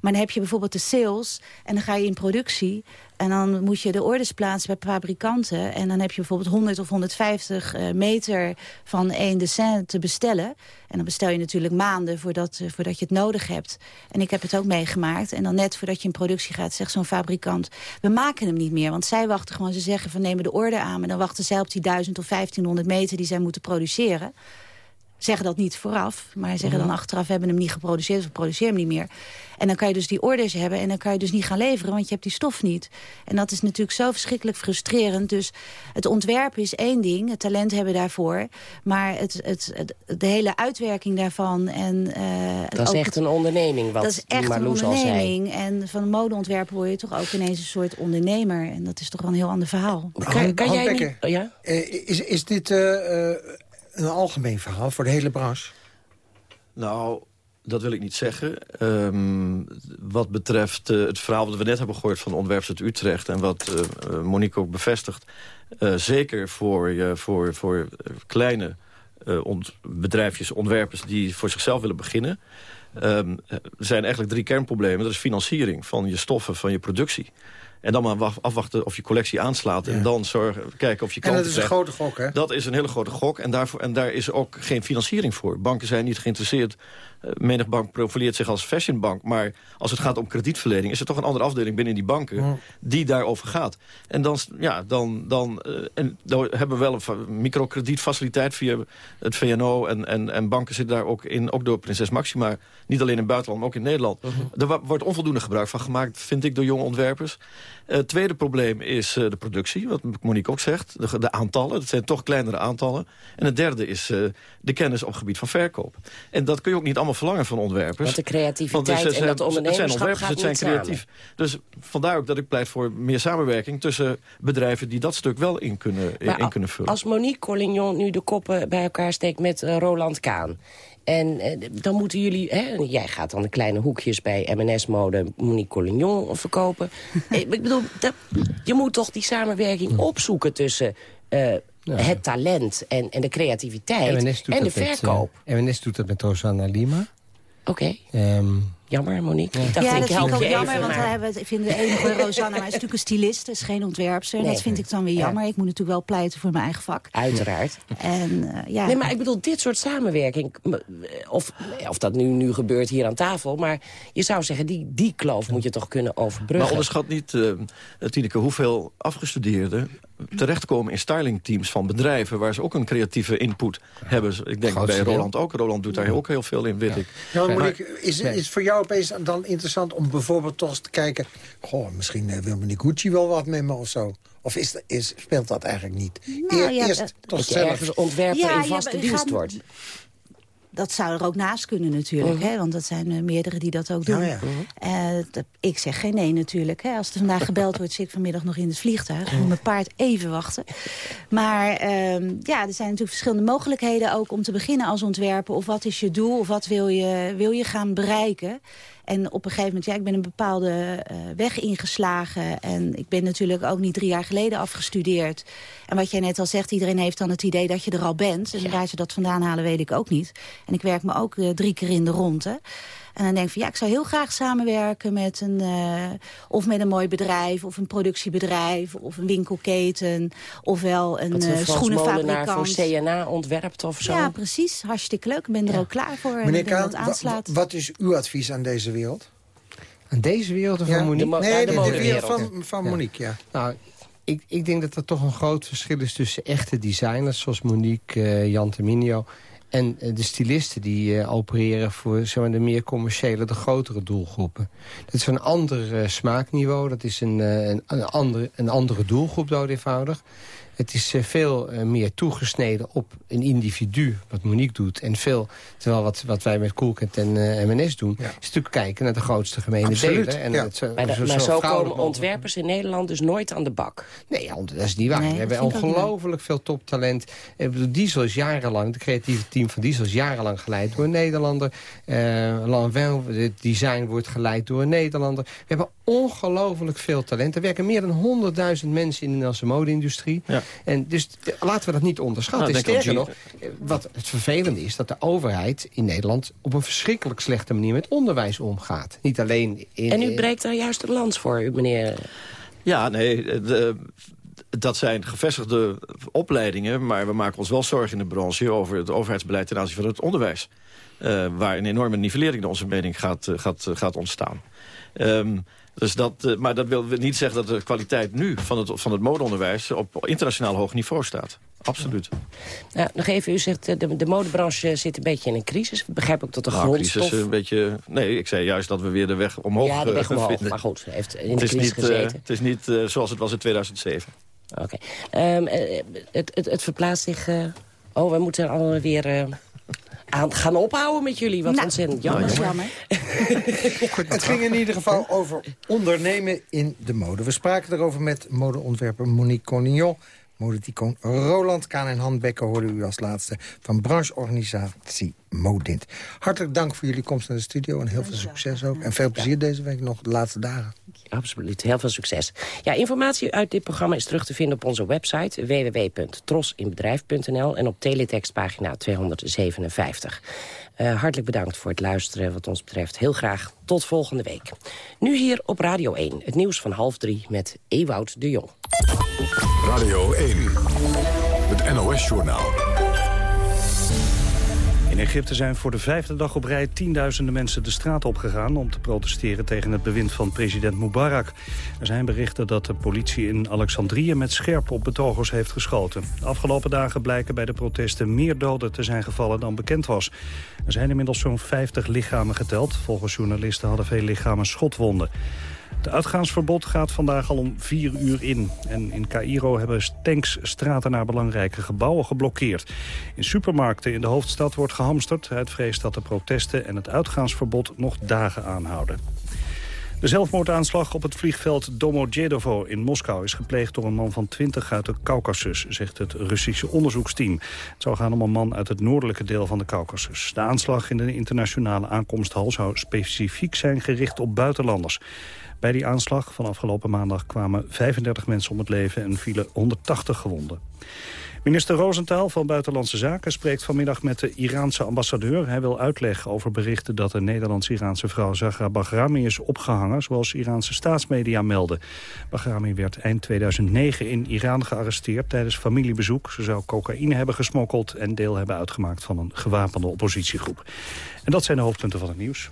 Maar dan heb je bijvoorbeeld de sales en dan ga je in productie. En dan moet je de orders plaatsen bij fabrikanten. En dan heb je bijvoorbeeld 100 of 150 eh, meter van één dessin te bestellen. En dan bestel je natuurlijk maanden voordat, voordat je het nodig hebt. En ik heb het ook meegemaakt. En dan net voordat je in productie gaat, zegt zo'n fabrikant... we maken hem niet meer, want zij wachten gewoon. Ze zeggen van nemen de order aan. Maar dan wachten zij op die 1000 of 1500 meter die zij moeten produceren zeggen dat niet vooraf, maar zeggen dan achteraf... we hebben hem niet geproduceerd of produceer hem niet meer. En dan kan je dus die orders hebben en dan kan je dus niet gaan leveren... want je hebt die stof niet. En dat is natuurlijk zo verschrikkelijk frustrerend. Dus het ontwerpen is één ding, het talent hebben daarvoor... maar het, het, de hele uitwerking daarvan... En, eh, dat is echt een
onderneming, wat Dat is echt een onderneming.
En van modeontwerpen word je toch ook ineens een soort ondernemer. En dat is toch wel een heel ander verhaal. Kan, kan jij oh ja? Eh,
is, is dit... Eh, een algemeen verhaal voor de hele branche?
Nou, dat wil ik niet zeggen. Ehm, wat betreft eh, het verhaal dat we net hebben gehoord van ontwerps uit Utrecht... en wat eh, eh, Monique ook bevestigt... zeker voor, voor, voor kleine ont bedrijfjes, ontwerpers die voor zichzelf willen beginnen... er ehm, zijn eigenlijk drie kernproblemen. Dat is financiering van je stoffen, van je productie... En dan maar afwachten of je collectie aanslaat. En dan zorgen, kijken of je kan. En dat is een hele grote gok, hè? Dat is een hele grote gok. En, daarvoor, en daar is ook geen financiering voor. Banken zijn niet geïnteresseerd eh, menig bank profileert zich als fashionbank. Maar als het gaat om kredietverlening... is er toch een andere afdeling binnen die banken die daarover gaat. En dan, ja, dan, dan, uh, en dan hebben we wel een microkredietfaciliteit via het VNO. En, en, en banken zitten daar ook in, ook door Prinses Maxima. Niet alleen in het buitenland, maar ook in Nederland. Uh Er wordt onvoldoende gebruik van gemaakt, vind ik, door jonge ontwerpers. Eh, het tweede probleem is eh, de productie, wat Monique ook zegt. De, de aantallen, dat zijn toch kleinere aantallen. En het derde is eh, de kennis op het gebied van verkoop. En dat kun je ook niet allemaal verlangen van ontwerpers. Want de creativiteit want dus, en dat ondernemerschap Het zijn ontwerpers, het zijn creatief. Dus vandaar ook dat ik pleit voor meer samenwerking... tussen bedrijven die dat stuk wel in kunnen, in kunnen vullen. Als
Monique Collignon nu de koppen bij elkaar steekt met Roland Kaan... En eh, dan moeten jullie... Hè, jij gaat dan de kleine hoekjes bij M&S-mode Monique Collignon verkopen. ik bedoel, je moet toch die samenwerking opzoeken tussen... Eh, het talent en, en de creativiteit en de verkoop.
Met, eh, MNS doet dat met Rosanna Lima. Oké. Okay. Ehm, jammer, Monique. Ik
dacht, ja, ik dat vind ik ook jammer, even, maar... want hij vinden de enige
Rosanna. Maar hij is natuurlijk een stylist, is geen ontwerpster. Nee, dat vind ik dan weer jammer. Ik moet natuurlijk wel pleiten voor mijn eigen vak. Uiteraard.
En, eh, ja. Nee, maar ik bedoel, dit soort samenwerking... of, of dat nu, nu gebeurt hier aan tafel... maar je zou zeggen, die, die kloof moet je toch kunnen overbruggen. Maar onderschat
niet, uh, Tineke, hoeveel afgestudeerden terechtkomen in styling teams van bedrijven... waar ze ook een creatieve input hebben. Ik denk bij Roland ook. Roland doet daar ook heel veel in, weet ik. ik is, is
voor jou opeens dan interessant om bijvoorbeeld toch te kijken... goh, misschien eh, wil meneer Gucci wel wat met me of zo. Of is, is, speelt dat eigenlijk niet?
Nou, eerst eh, toch zelf... in vaste dienst wordt dat zou er ook naast kunnen natuurlijk. Mhm. hè? Want dat zijn eh, meerdere die dat ook doen. Mhm. Mhm. Eh, ik zeg geen nee natuurlijk. Hè? Als er vandaag gebeld wordt, zit ik vanmiddag nog in het vliegtuig. Moet mijn paard even wachten. Maar ehm, ja, er zijn natuurlijk verschillende mogelijkheden ook om te beginnen als ontwerper. Of wat is je doel? Of wat wil je, wil je gaan bereiken? En op een gegeven moment, ja, ik ben een bepaalde eh, weg ingeslagen. En ik ben natuurlijk ook niet drie jaar geleden afgestudeerd. En wat jij net al zegt, iedereen heeft dan het idee dat je er al bent. Dus waar ze dat vandaan halen, weet ik ook niet. En ik werk me ook eh, drie keer in de ronde. En dan denk ik van ja, ik zou heel graag samenwerken met een... Uh, of met een mooi bedrijf, of een productiebedrijf... of een winkelketen, ofwel een, een eh, schoenenfabrikant. voor CNA ontwerpt of zo. Ja, precies. Hartstikke leuk. Ik ben er ook klaar voor. Meneer Kaan,
wat is uw advies aan
deze wereld?
Aan deze wereld of aan Monique? De, nee, de, de, wereld van, van Monique, ja. Nou, ik, ik denk dat er toch een groot verschil is tussen echte designers... zoals Monique, uh, Jan Terminio en eh, de stilisten die eh, opereren voor zeg maar, de meer commerciële, de grotere doelgroepen. Dat is een ander eh, smaakniveau, dat is een, een, een, andere, een andere doelgroep dood eenvoudig. Het is eh, veel eh, meer toegesneden op een individu, wat Monique doet. En veel, terwijl wat, wat wij met Coolcat en eh, MNS doen... is natuurlijk kijken naar de grootste gemene Absoluut, delen. En ja. zo, maar, zo, komen
ontwerpers in Nederland dus nooit aan de bak. Nee, dat is
niet waar. We hebben ongelooflijk veel toptalent. Diesel is jarenlang, het creatieve team van Diesel is jarenlang geleid door een Nederlander. Uh, Lanvin, het design wordt geleid door een Nederlander. We hebben ongelooflijk veel talent. Er werken meer dan 100.000 mensen in de Nederlandse mode-industrie. Ja. En dus laten we dat niet onderschatten. Nou, Sterker nog, eh, wat het vervelende is... dat de overheid in Nederland op een verschrikkelijk slechte manier... met onderwijs omgaat. Niet alleen in... En u breekt daar juist de lans voor, u, meneer...
Ja, nee, eh, de, dat zijn gevestigde opleidingen... maar we maken ons wel zorgen in de branche... over het overheidsbeleid ten aanzien van het onderwijs. Eh, waar een enorme nivellering naar onze mening gaat, gaat, gaat ontstaan. Um, dus dat, eh, maar dat wil niet zeggen dat de kwaliteit nu van het, van het modeonderwijs... op internationaal hoog niveau staat. Absoluut.
Nou, nog even, u zegt eh, de, de modebranche zit een beetje in een crisis. Ik begrijp ik dat de nou, grondstof... crisis eh, een
beetje... Nee, ik zei juist dat we weer de weg omhoog Ja, de weg omhoog, maar goed, heeft in het de crisis niet, gezeten. het is niet zoals het was in 2007. Oké.
Ehm, het, het, het, verplaatst zich... oh, we moeten weer aan gaan ophouden met jullie. Wat nou, ontzettend jammer. jammer. het ging in ieder geval over ondernemen in
de mode. We spraken erover met modeontwerper Monique Cornillon, Modeticoon Roland Kaan en Handbekken hoorden u als laatste van brancheorganisatie Modint. Hartelijk dank voor
jullie komst naar de studio en heel veel succes ook. En veel plezier deze week nog, de laatste dagen absoluut. Heel veel succes. Ja, informatie uit dit programma is terug te vinden op onze website www.trosinbedrijf.nl en op teletextpagina pagina 257. Eh, hartelijk bedankt voor het luisteren wat ons betreft. Heel graag tot volgende week. Nu hier op Radio 1, het nieuws van half drie met Ewout de Jong.
Radio 1,
het
NOS-journaal. In Egypte zijn voor de vijfde dag op rij tienduizenden mensen de straat opgegaan... om te protesteren tegen het bewind van president Mubarak. Er zijn berichten dat de politie in Alexandrië met scherp op betogers heeft geschoten. De afgelopen dagen blijken bij de protesten meer doden te zijn gevallen dan bekend was. Er zijn inmiddels zo'n 50 lichamen geteld. Volgens journalisten hadden veel lichamen schotwonden. Het uitgaansverbod gaat vandaag al om 4 uur in. En in Cairo hebben tanks straten naar belangrijke gebouwen geblokkeerd. In supermarkten in de hoofdstad wordt gehamsterd... uit vrees dat de protesten en het uitgaansverbod nog dagen aanhouden. De zelfmoordaanslag op het vliegveld Domodedovo in Moskou... is gepleegd door een man van 20 uit de Caucasus, zegt het Russische onderzoeksteam. Het zou gaan om een man uit het noordelijke deel van de Caucasus. De aanslag in de internationale aankomsthal zou specifiek zijn gericht op buitenlanders. Bij die aanslag van afgelopen maandag kwamen 35 mensen om het leven en vielen 180 gewonden. Minister Rosenthal van Buitenlandse Zaken spreekt vanmiddag met de Iraanse ambassadeur. Hij wil uitleg over berichten dat de Nederlands-Iraanse vrouw Zahra Bahrami is opgehangen, zoals Iraanse staatsmedia melden. Bahrami werd eind 2009 in Iran gearresteerd tijdens familiebezoek. Ze zou cocaïne hebben gesmokkeld en deel hebben uitgemaakt van een gewapende oppositiegroep. En dat zijn de hoofdpunten van het nieuws.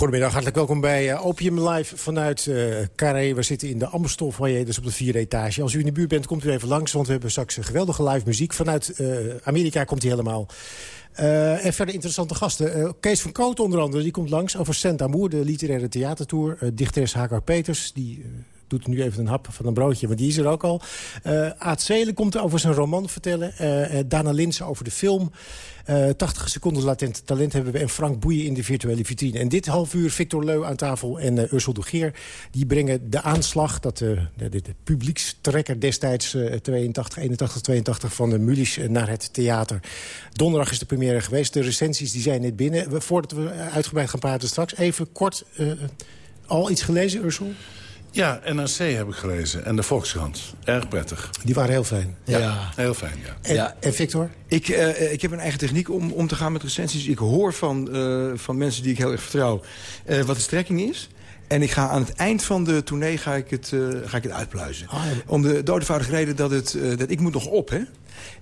Goedemiddag, hartelijk welkom bij eh, Opium Live vanuit uh, Carré. We zitten in de je dus op de vierde etage. Als u in de buurt bent, komt u even langs, want we hebben straks geweldige live muziek. Vanuit eh, Amerika komt hij helemaal. en verder interessante gasten. Kees van Koot onder andere, die komt langs over Saint Amour, de literaire theatertour. Uh, dichteres H.K. Peters, die doet nu even een hap van een broodje, maar die is er ook al. Uh, eh, Aad Zelen komt over zijn roman vertellen. Uh, Dana Linsen over de film. Uh, 80 seconden latent talent hebben we. En Frank Boeien in de virtuele vitrine. En dit half uur Victor Leu aan tafel en uh, Ursel de Geer. Die brengen de aanslag, dat de, de, de publiekstrekker destijds... 82, 81, 82 van de Mulisch naar het theater. Donderdag is de première geweest. De recensies die zijn net binnen. Voordat we uitgebreid gaan praten straks, even kort... al iets gelezen, Ursel?
Ja, NRC heb ik gelezen. En de Volkskrant. Erg prettig.
Die waren heel fijn. Ja, heel fijn, ja. En, ja. en Victor? Ik, eh, eh, ik heb een eigen techniek om, om te gaan met recensies. Ik hoor van, eh, van mensen die ik heel erg vertrouw wat de strekking is. En ik ga aan het eind van de tournee ga ik het, ga ik het uitpluizen. Ah, om de doodvoudige reden dat, het, dat ik moet nog op, hè?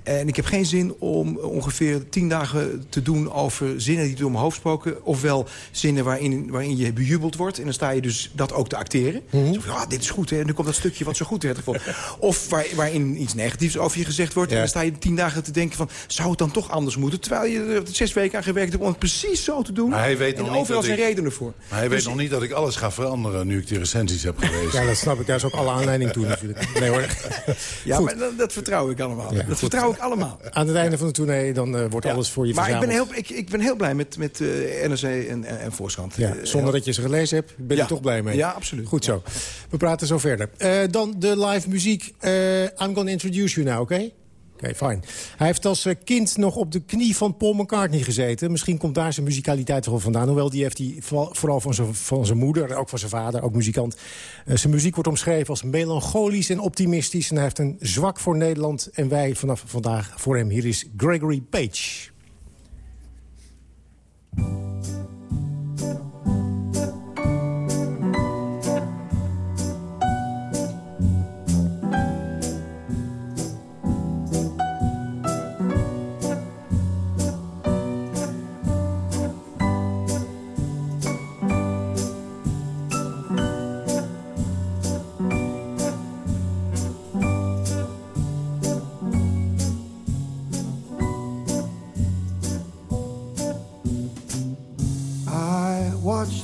En ik heb geen zin om eh, ongeveer tien dagen te doen over zinnen die door mijn hoofd spoken. Ofwel zinnen waarin, waarin je bejubeld wordt. En dan sta je dus dat ook te acteren. Mm Zo, ah, dit is goed, hè. En dan komt dat stukje wat zo goed werd gevonden. of waarin iets negatiefs over je gezegd wordt. En dan sta je tien dagen te denken van, zou het dan toch anders moeten? Terwijl je er zes weken aan gewerkt hebt om het precies zo te doen. Maar hij weet nog overal zijn ik... redenen voor. Maar hij weet dus nog
niet dat ik alles ga veranderen nu
ik die recensies heb geweest. ja, dat snap ik. Daar is ook alle
aanleiding toe natuurlijk. Nee hoor. ja, maar dat,
vertrouw ik allemaal. dat vertrouw ik allemaal. Aan het einde van de tournee dan eh, wordt alles voor je maar verzameld. Maar
ik ben heel, ik, ik ben
heel blij met, met eh, NRC en, en, en eh, zonder dat je ze gelezen hebt, ben je toch blij mee. Ja, absoluut. Goed zo. We praten zo verder. dan de live muziek. I'm gonna introduce you now, oké? Okay? Oké, fijn. Hij heeft als eh, kind nog op de knie van Paul McCartney gezeten. Misschien komt daar zijn muzikaliteit toch vandaan. Hoewel die heeft hij vooral van zijn, van zijn moeder, ook van zijn vader, ook muzikant. Eh, zijn muziek wordt omschreven als melancholisch en optimistisch. En hij heeft een zwak voor Nederland. En wij vanaf vandaag voor hem. Hier is Gregory Page.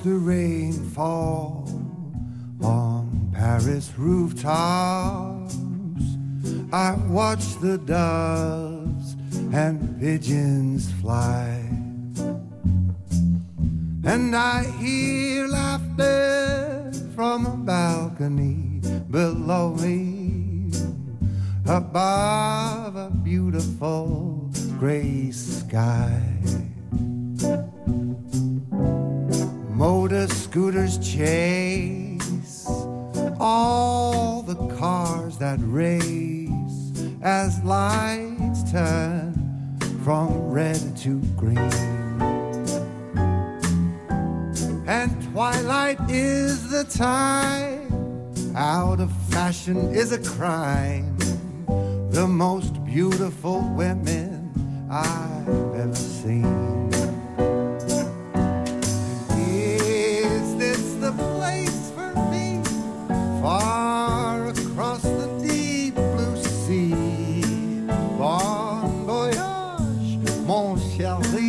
the rain fall on Paris rooftops. I watch the doves and pigeons fly. And I hear laughter from a balcony below me above a beautiful gray sky. motor scooters chase all the cars that race as lights turn from red to green. And twilight is the time, out of fashion is a crime. The most beautiful women I've ever seen. 香。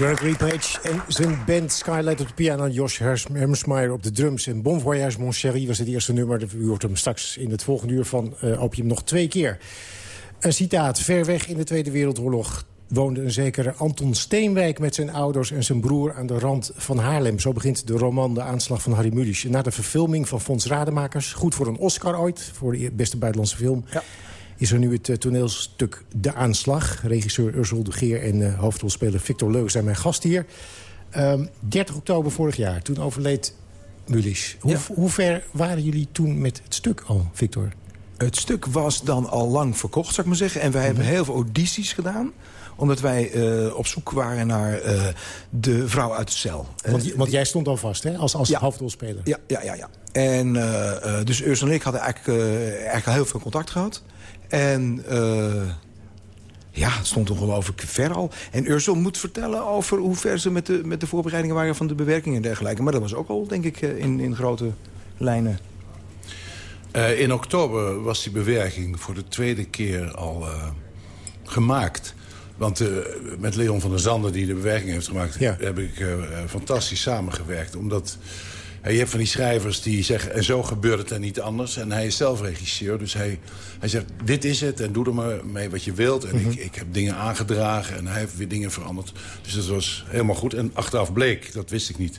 Gregory Page en zijn band Skylight op de piano... Josh Hermsmeyer op de drums en Bon Voyage Mon Chéri was het eerste nummer. U hoort hem straks in het volgende uur van eh, je Opium nog twee keer. Een citaat. Ver weg in de Tweede Wereldoorlog woonde een zekere Anton Steenwijk met zijn ouders en zijn broer aan de rand van Haarlem. Zo begint de roman De Aanslag van Harry Mulisch. Na de verfilming van Fons Rademakers, goed voor een Oscar ooit... voor de e- beste buitenlandse film... Ja is er nu het eh, toneelstuk De Aanslag. Regisseur Ursel de Geer en eh, hoofdrolspeler Victor Leuk, zijn mijn gast hier. 30 ehm, oktober vorig jaar, toen overleed Mulisch. Hoe, hoe ver waren jullie toen met het stuk al, Victor? Het stuk was dan al lang verkocht, zou ik maar
zeggen. En wij hebben mhm. heel veel audities gedaan omdat wij eh, op zoek waren naar
de vrouw uit de cel. Want, want jij stond al vast, hè? Als, als hoofdrolspeler. Ja, ja,
ja. ja. En dus Urs en ik hadden eigenlijk, eigenlijk al heel veel contact gehad. En uh, ja, het stond ongelooflijk ver al. En Ursel moet vertellen over hoe ver ze met de, met de voorbereidingen waren... van de bewerking en dergelijke. Maar dat was ook al, denk ik, eh, in, in grote lijnen.
Eh, in oktober was die bewerking voor de tweede keer al gemaakt... Want met Leon van der Zanden, die de bewerking heeft gemaakt... heb ik fantastisch samengewerkt. Omdat je hebt van die schrijvers die zeggen... en zo gebeurt het en niet anders. En hij is zelf regisseur, dus hij, hij zegt... dit is het en doe er maar mee wat je wilt. En mhm. ik, ik heb dingen aangedragen en hij heeft weer dingen veranderd. Dus dat was helemaal goed. En achteraf bleek, dat wist ik niet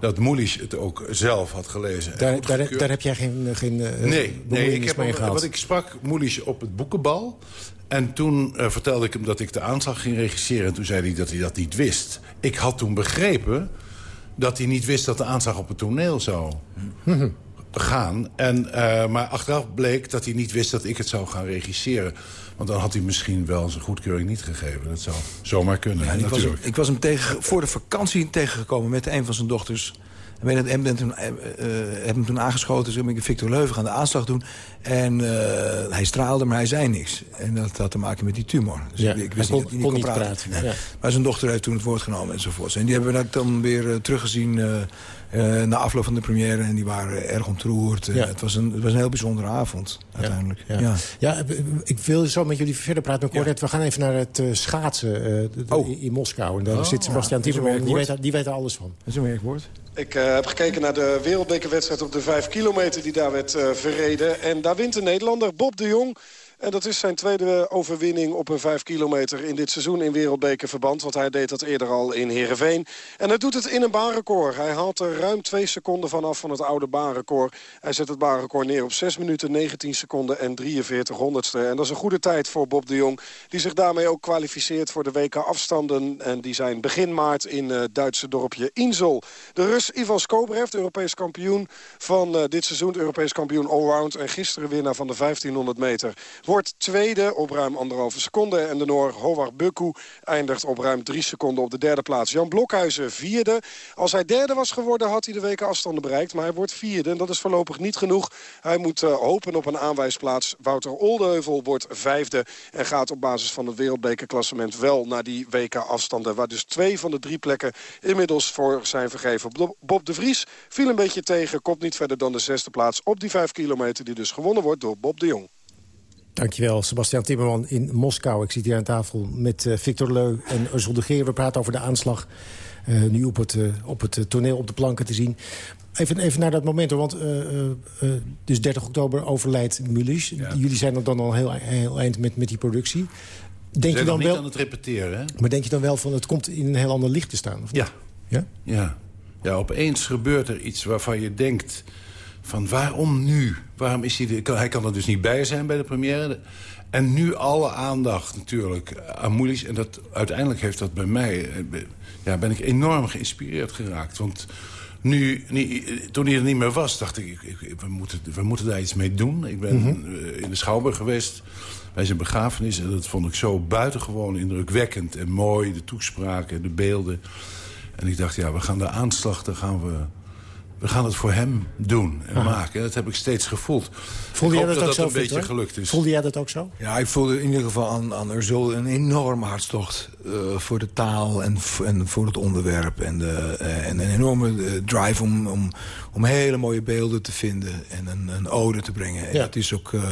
dat Moelis het ook zelf had gelezen.
Daar, daar, daar heb jij geen, eh, geen eh, nee, nee, ik heb mee eh, gehad? Wat ik
sprak Moelis op het boekenbal. En toen vertelde ik hem dat ik de aanslag ging regisseren. En toen zei hij dat hij dat niet wist. Ik had toen begrepen dat hij niet wist dat de aanslag op het toneel zou gaan. En, eh, maar achteraf bleek dat hij niet wist dat ik het zou gaan regisseren. Want dan had hij misschien wel zijn goedkeuring niet gegeven. Dat zou zomaar kunnen, ik, was hem,
ik was hem tegen, voor de vakantie tegengekomen met een van zijn dochters ik hem, toen, heb eh, eh, hem toen aangeschoten. Dus heb ik Victor Leuven aan de aanslag doen. En eh, hij straalde, maar hij zei niks. En dat had te maken met die tumor. Dus ja, ik, wist niet hoe hij kon, praten. Maar zijn dochter heeft toen het woord genomen enzovoort. En die hebben we dan weer teruggezien... na afloop van de première. En die waren erg ontroerd. het, was een, het was een heel bijzondere avond, uiteindelijk. Ja, ja.
ik wil zo met jullie verder praten. Maar Corette, we gaan even naar het schaatsen oh. in Moskou. En daar oh. zit Sebastian Timmerman. Die, weet, die weet er alles van. Dat is een werkwoord.
Ik eh, heb gekeken naar de wereldbekerwedstrijd op de 5 kilometer die daar werd eh, verreden. En daar wint de Nederlander Bob de Jong en dat is zijn tweede overwinning op een 5 kilometer in dit seizoen in wereldbekerverband. Want hij deed dat eerder al in Heerenveen. En hij doet het in een baanrecord. Hij haalt er ruim 2 seconden vanaf van het oude baanrecord. Hij zet het baanrecord neer op 6 minuten, 19 seconden en 43 honderdste. En dat is een goede tijd voor Bob de Jong. Die zich daarmee ook kwalificeert voor de WK afstanden. En die zijn begin maart in het eh, Duitse dorpje Insel. De Rus Ivan Skobrev, Europees kampioen van eh, dit seizoen. Europees kampioen allround. En gisteren winnaar van de 1500 meter wordt tweede op ruim anderhalve seconde. En de Noor Howard Bukku eindigt op ruim drie seconden op de derde plaats. Jan Blokhuizen vierde. Als hij derde was geworden had hij de weken afstanden bereikt. Maar hij wordt vierde en dat is voorlopig niet genoeg. Hij moet eh, hopen op een aanwijsplaats. Wouter Oldeheuvel wordt vijfde. En gaat op basis van het wereldbekerklassement wel naar die weken afstanden. Waar dus twee van de drie plekken inmiddels voor zijn vergeven. Bob de Vries viel een beetje tegen. Komt niet verder dan de zesde plaats op die vijf kilometer. Die dus gewonnen wordt door Bob de Jong.
Dankjewel, Sebastian Timmerman in Moskou. Ik zit hier aan tafel met eh, Victor Leu en Ursel de Geer. We praten over de aanslag eh, nu op het, eh, op het toneel op de planken te zien. Even, even naar dat moment, hoor, want dus 30 oktober overlijdt Mulisch. Jullie zijn er dan al heel, heel eind met, met die productie. Denk je dan niet wel, aan het repeteren. Maar denk je dan wel van het komt in een heel ander licht te staan? Of
ja. ja. Ja? ja. opeens gebeurt er iets waarvan je denkt van waarom nu? Waarom is hij, hij kan er dus niet bij zijn bij de première. En nu alle aandacht natuurlijk aan Moelis. En dat, uiteindelijk heeft dat bij mij... Eh, ja, ben ik enorm geïnspireerd geraakt. Want nu, toen hij er niet meer was, dacht ik... we, moeten, we moeten daar iets mee doen. Ik ben mhm. eh, in de Schouwburg geweest bij zijn begrafenis. En dat vond ik zo buitengewoon indrukwekkend en mooi. De toespraken, de beelden. En ik dacht, ja, we gaan de aanslag, Dan gaan we we gaan het voor hem doen en maken.
dat heb ik steeds gevoeld.
Voelde jij dat, dat, ook zo, een beetje gelukt is. Voelde jij dat ook zo?
Ja, ik voelde in ieder geval aan, aan Urzul een enorme hartstocht... Eh, voor de taal en, en voor het onderwerp. En, de, eh, en een enorme eh, drive om, om, om hele mooie beelden te vinden en een, een ode te brengen. is ook, eh,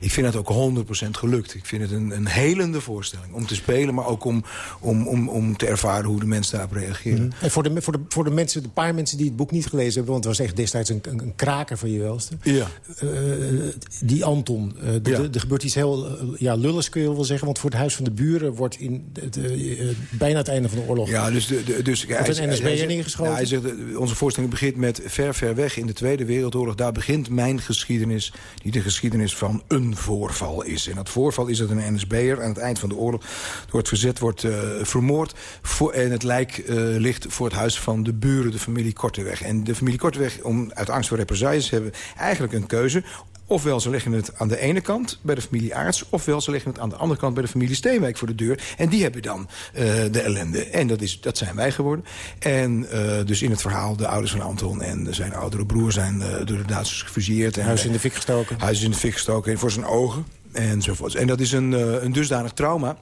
ik vind dat ook 100% gelukt. Ik vind het een,
een helende voorstelling om te spelen... maar ook om, om, om, om te ervaren hoe de mensen daarop reageren. Mm-hmm. En voor de, voor, de, voor de mensen, de paar mensen die het boek niet gelezen hebben... want het was echt destijds een, een, kraker van je welste. Ja. Eh, die Anton, uh, ja. er gebeurt iets heel ja, lulligs kun je wel zeggen... want voor het Huis van de Buren wordt in bijna het einde van de oorlog... Ja, dus... De, dus hij, een NSB hij, hij, hij zegt,
onze voorstelling begint met ver, ver weg in de Tweede Wereldoorlog. Daar begint mijn geschiedenis, die de geschiedenis van een voorval is. En dat voorval is dat een NSB'er aan het eind van de oorlog... door het verzet wordt eh, vermoord. Voor, en het lijk eh, ligt voor het huis van de buren, de familie Korteweg. En de familie Korteweg, om, uit angst voor represailles, hebben eigenlijk een keuze... Ofwel ze leggen het aan de ene kant bij de familie Aarts... ofwel ze leggen het aan de andere kant bij de familie Steenwijk voor de deur. En die hebben dan eh, de ellende. En dat, is, dat zijn wij geworden. En eh, dus in het verhaal, de ouders van Anton en zijn oudere broer... zijn eh, door de Duitsers gefuseerd En huis in de fik gestoken. Huis in de fik gestoken voor zijn ogen enzovoorts. En dat is een, een dusdanig trauma...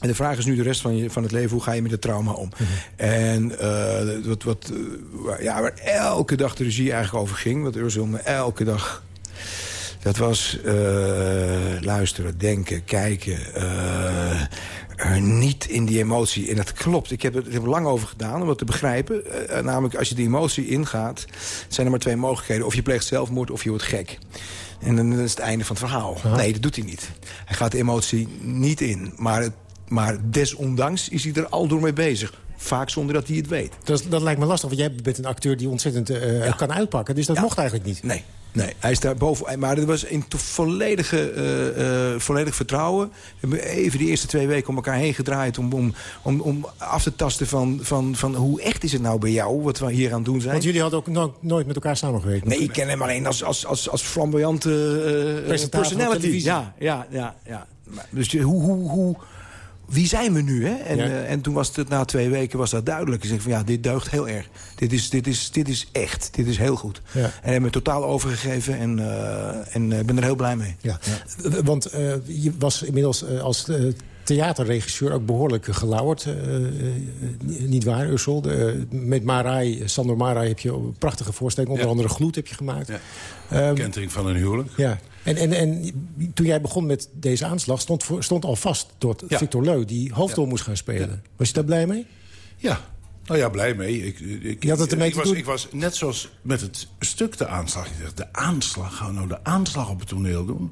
En de vraag is nu de rest van, je, van het leven, hoe ga je met dat trauma om? Mhm. En wat, wat, ja, waar elke dag de regie eigenlijk over ging... wat Ursel elke dag dat was eh, luisteren, denken, kijken. Eh, niet in die emotie. En dat klopt. Ik heb er, lang over gedaan om dat te begrijpen. Eh, namelijk, als je die emotie ingaat... zijn er maar twee mogelijkheden. Of je pleegt zelfmoord of je wordt gek. En dan is het einde van het verhaal. Nee, dat doet hij niet. Hij gaat de emotie
niet in. Maar, maar desondanks is hij er al door mee bezig. Vaak zonder dat hij het weet. Dat, dat lijkt me lastig, want jij bent een acteur die ontzettend kan uitpakken. Dus dat mocht eigenlijk niet. Nee,
Nee, hij is daar boven. Maar het was in volledige, eh, eh, volledig vertrouwen. We hebben even die eerste twee weken om elkaar heen gedraaid... om, om, om, om af te tasten van, van, van hoe echt is het nou bij jou... wat we hier aan het doen zijn. Want jullie hadden ook no nooit met elkaar samengewerkt? Nee, ik ken hem alleen als, als, als, als flamboyante uh, personality. Ja, ja, ja, ja. dus hoe, hoe, hoe, wie zijn we nu? Hè? En, eh, en toen was het na twee weken was dat duidelijk. Ik zeg van ja, dit deugt heel erg. Dit is, dit is, dit is echt. Dit is heel goed. Ja. En hebben me totaal
overgegeven en, eh, en ik eh, ben er heel blij mee. Ja. Want je was inmiddels als theaterregisseur ook behoorlijk gelauwerd. niet waar, Ursel? met Marai, Sandor Marai heb je prachtige voorstelling. Onder andere Gloed heb je gemaakt.
Ja. Um, van een huwelijk.
Ja. En, en, toen jij begon met deze aanslag stond, stond al vast door Victor Leu... die hoofdrol moest gaan spelen. Was je daar blij mee? Ja, nou
ja, blij mee. Ik, ik, je had het ermee ik, was, ik was net zoals met het stuk de aanslag. Je zegt: de aanslag, gaan we nou de aanslag op het toneel doen?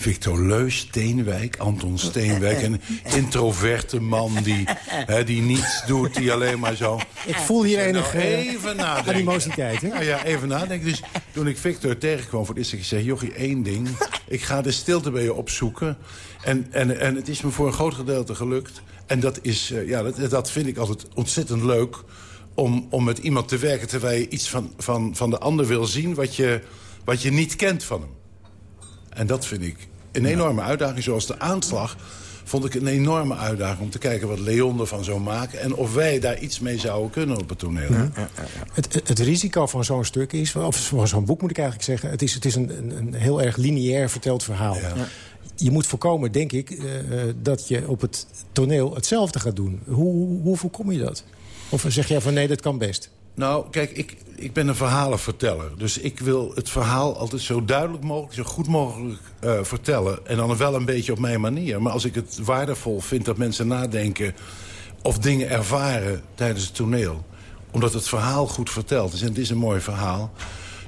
Victor Leus, Steenwijk, Anton Steenwijk. Een introverte man die, hè, die niets doet, die alleen maar zo... Ik voel hier nou enige eh, even nadenken. animositeit. Hè? ja, even nadenken. Dus toen ik Victor tegenkwam voor het eerst, ik Jochie, één ding, ik ga de stilte bij je opzoeken. En, en, en het is me voor een groot gedeelte gelukt. En dat, is, eh, ja, dat, dat vind ik altijd ontzettend leuk... Om, om met iemand te werken terwijl je iets van, van, van de ander wil zien... wat je, wat je niet kent van hem. En dat vind ik een enorme uitdaging. Zoals de aanslag vond ik een enorme uitdaging om te kijken wat Leon ervan zou maken... en of wij daar iets
mee zouden kunnen op
het toneel. Ja. Ja,
ja, het, het, risico van zo'n stuk is, of van zo'n boek moet ik eigenlijk zeggen... het is, het is een, een heel erg lineair verteld verhaal. Je moet voorkomen, denk ik, eh, eh, dat je op het toneel hetzelfde gaat doen. Hoe, hoe, hoe voorkom je dat? Of zeg jij van nee, dat kan best?
Nou, kijk, ik, ik ben een verhalenverteller. Dus ik wil het verhaal altijd zo duidelijk mogelijk, zo goed mogelijk eh, vertellen. En dan wel een beetje op mijn manier. Maar als ik het waardevol vind dat mensen nadenken of dingen ervaren tijdens het toneel... omdat het verhaal goed verteld is, en het is een mooi verhaal...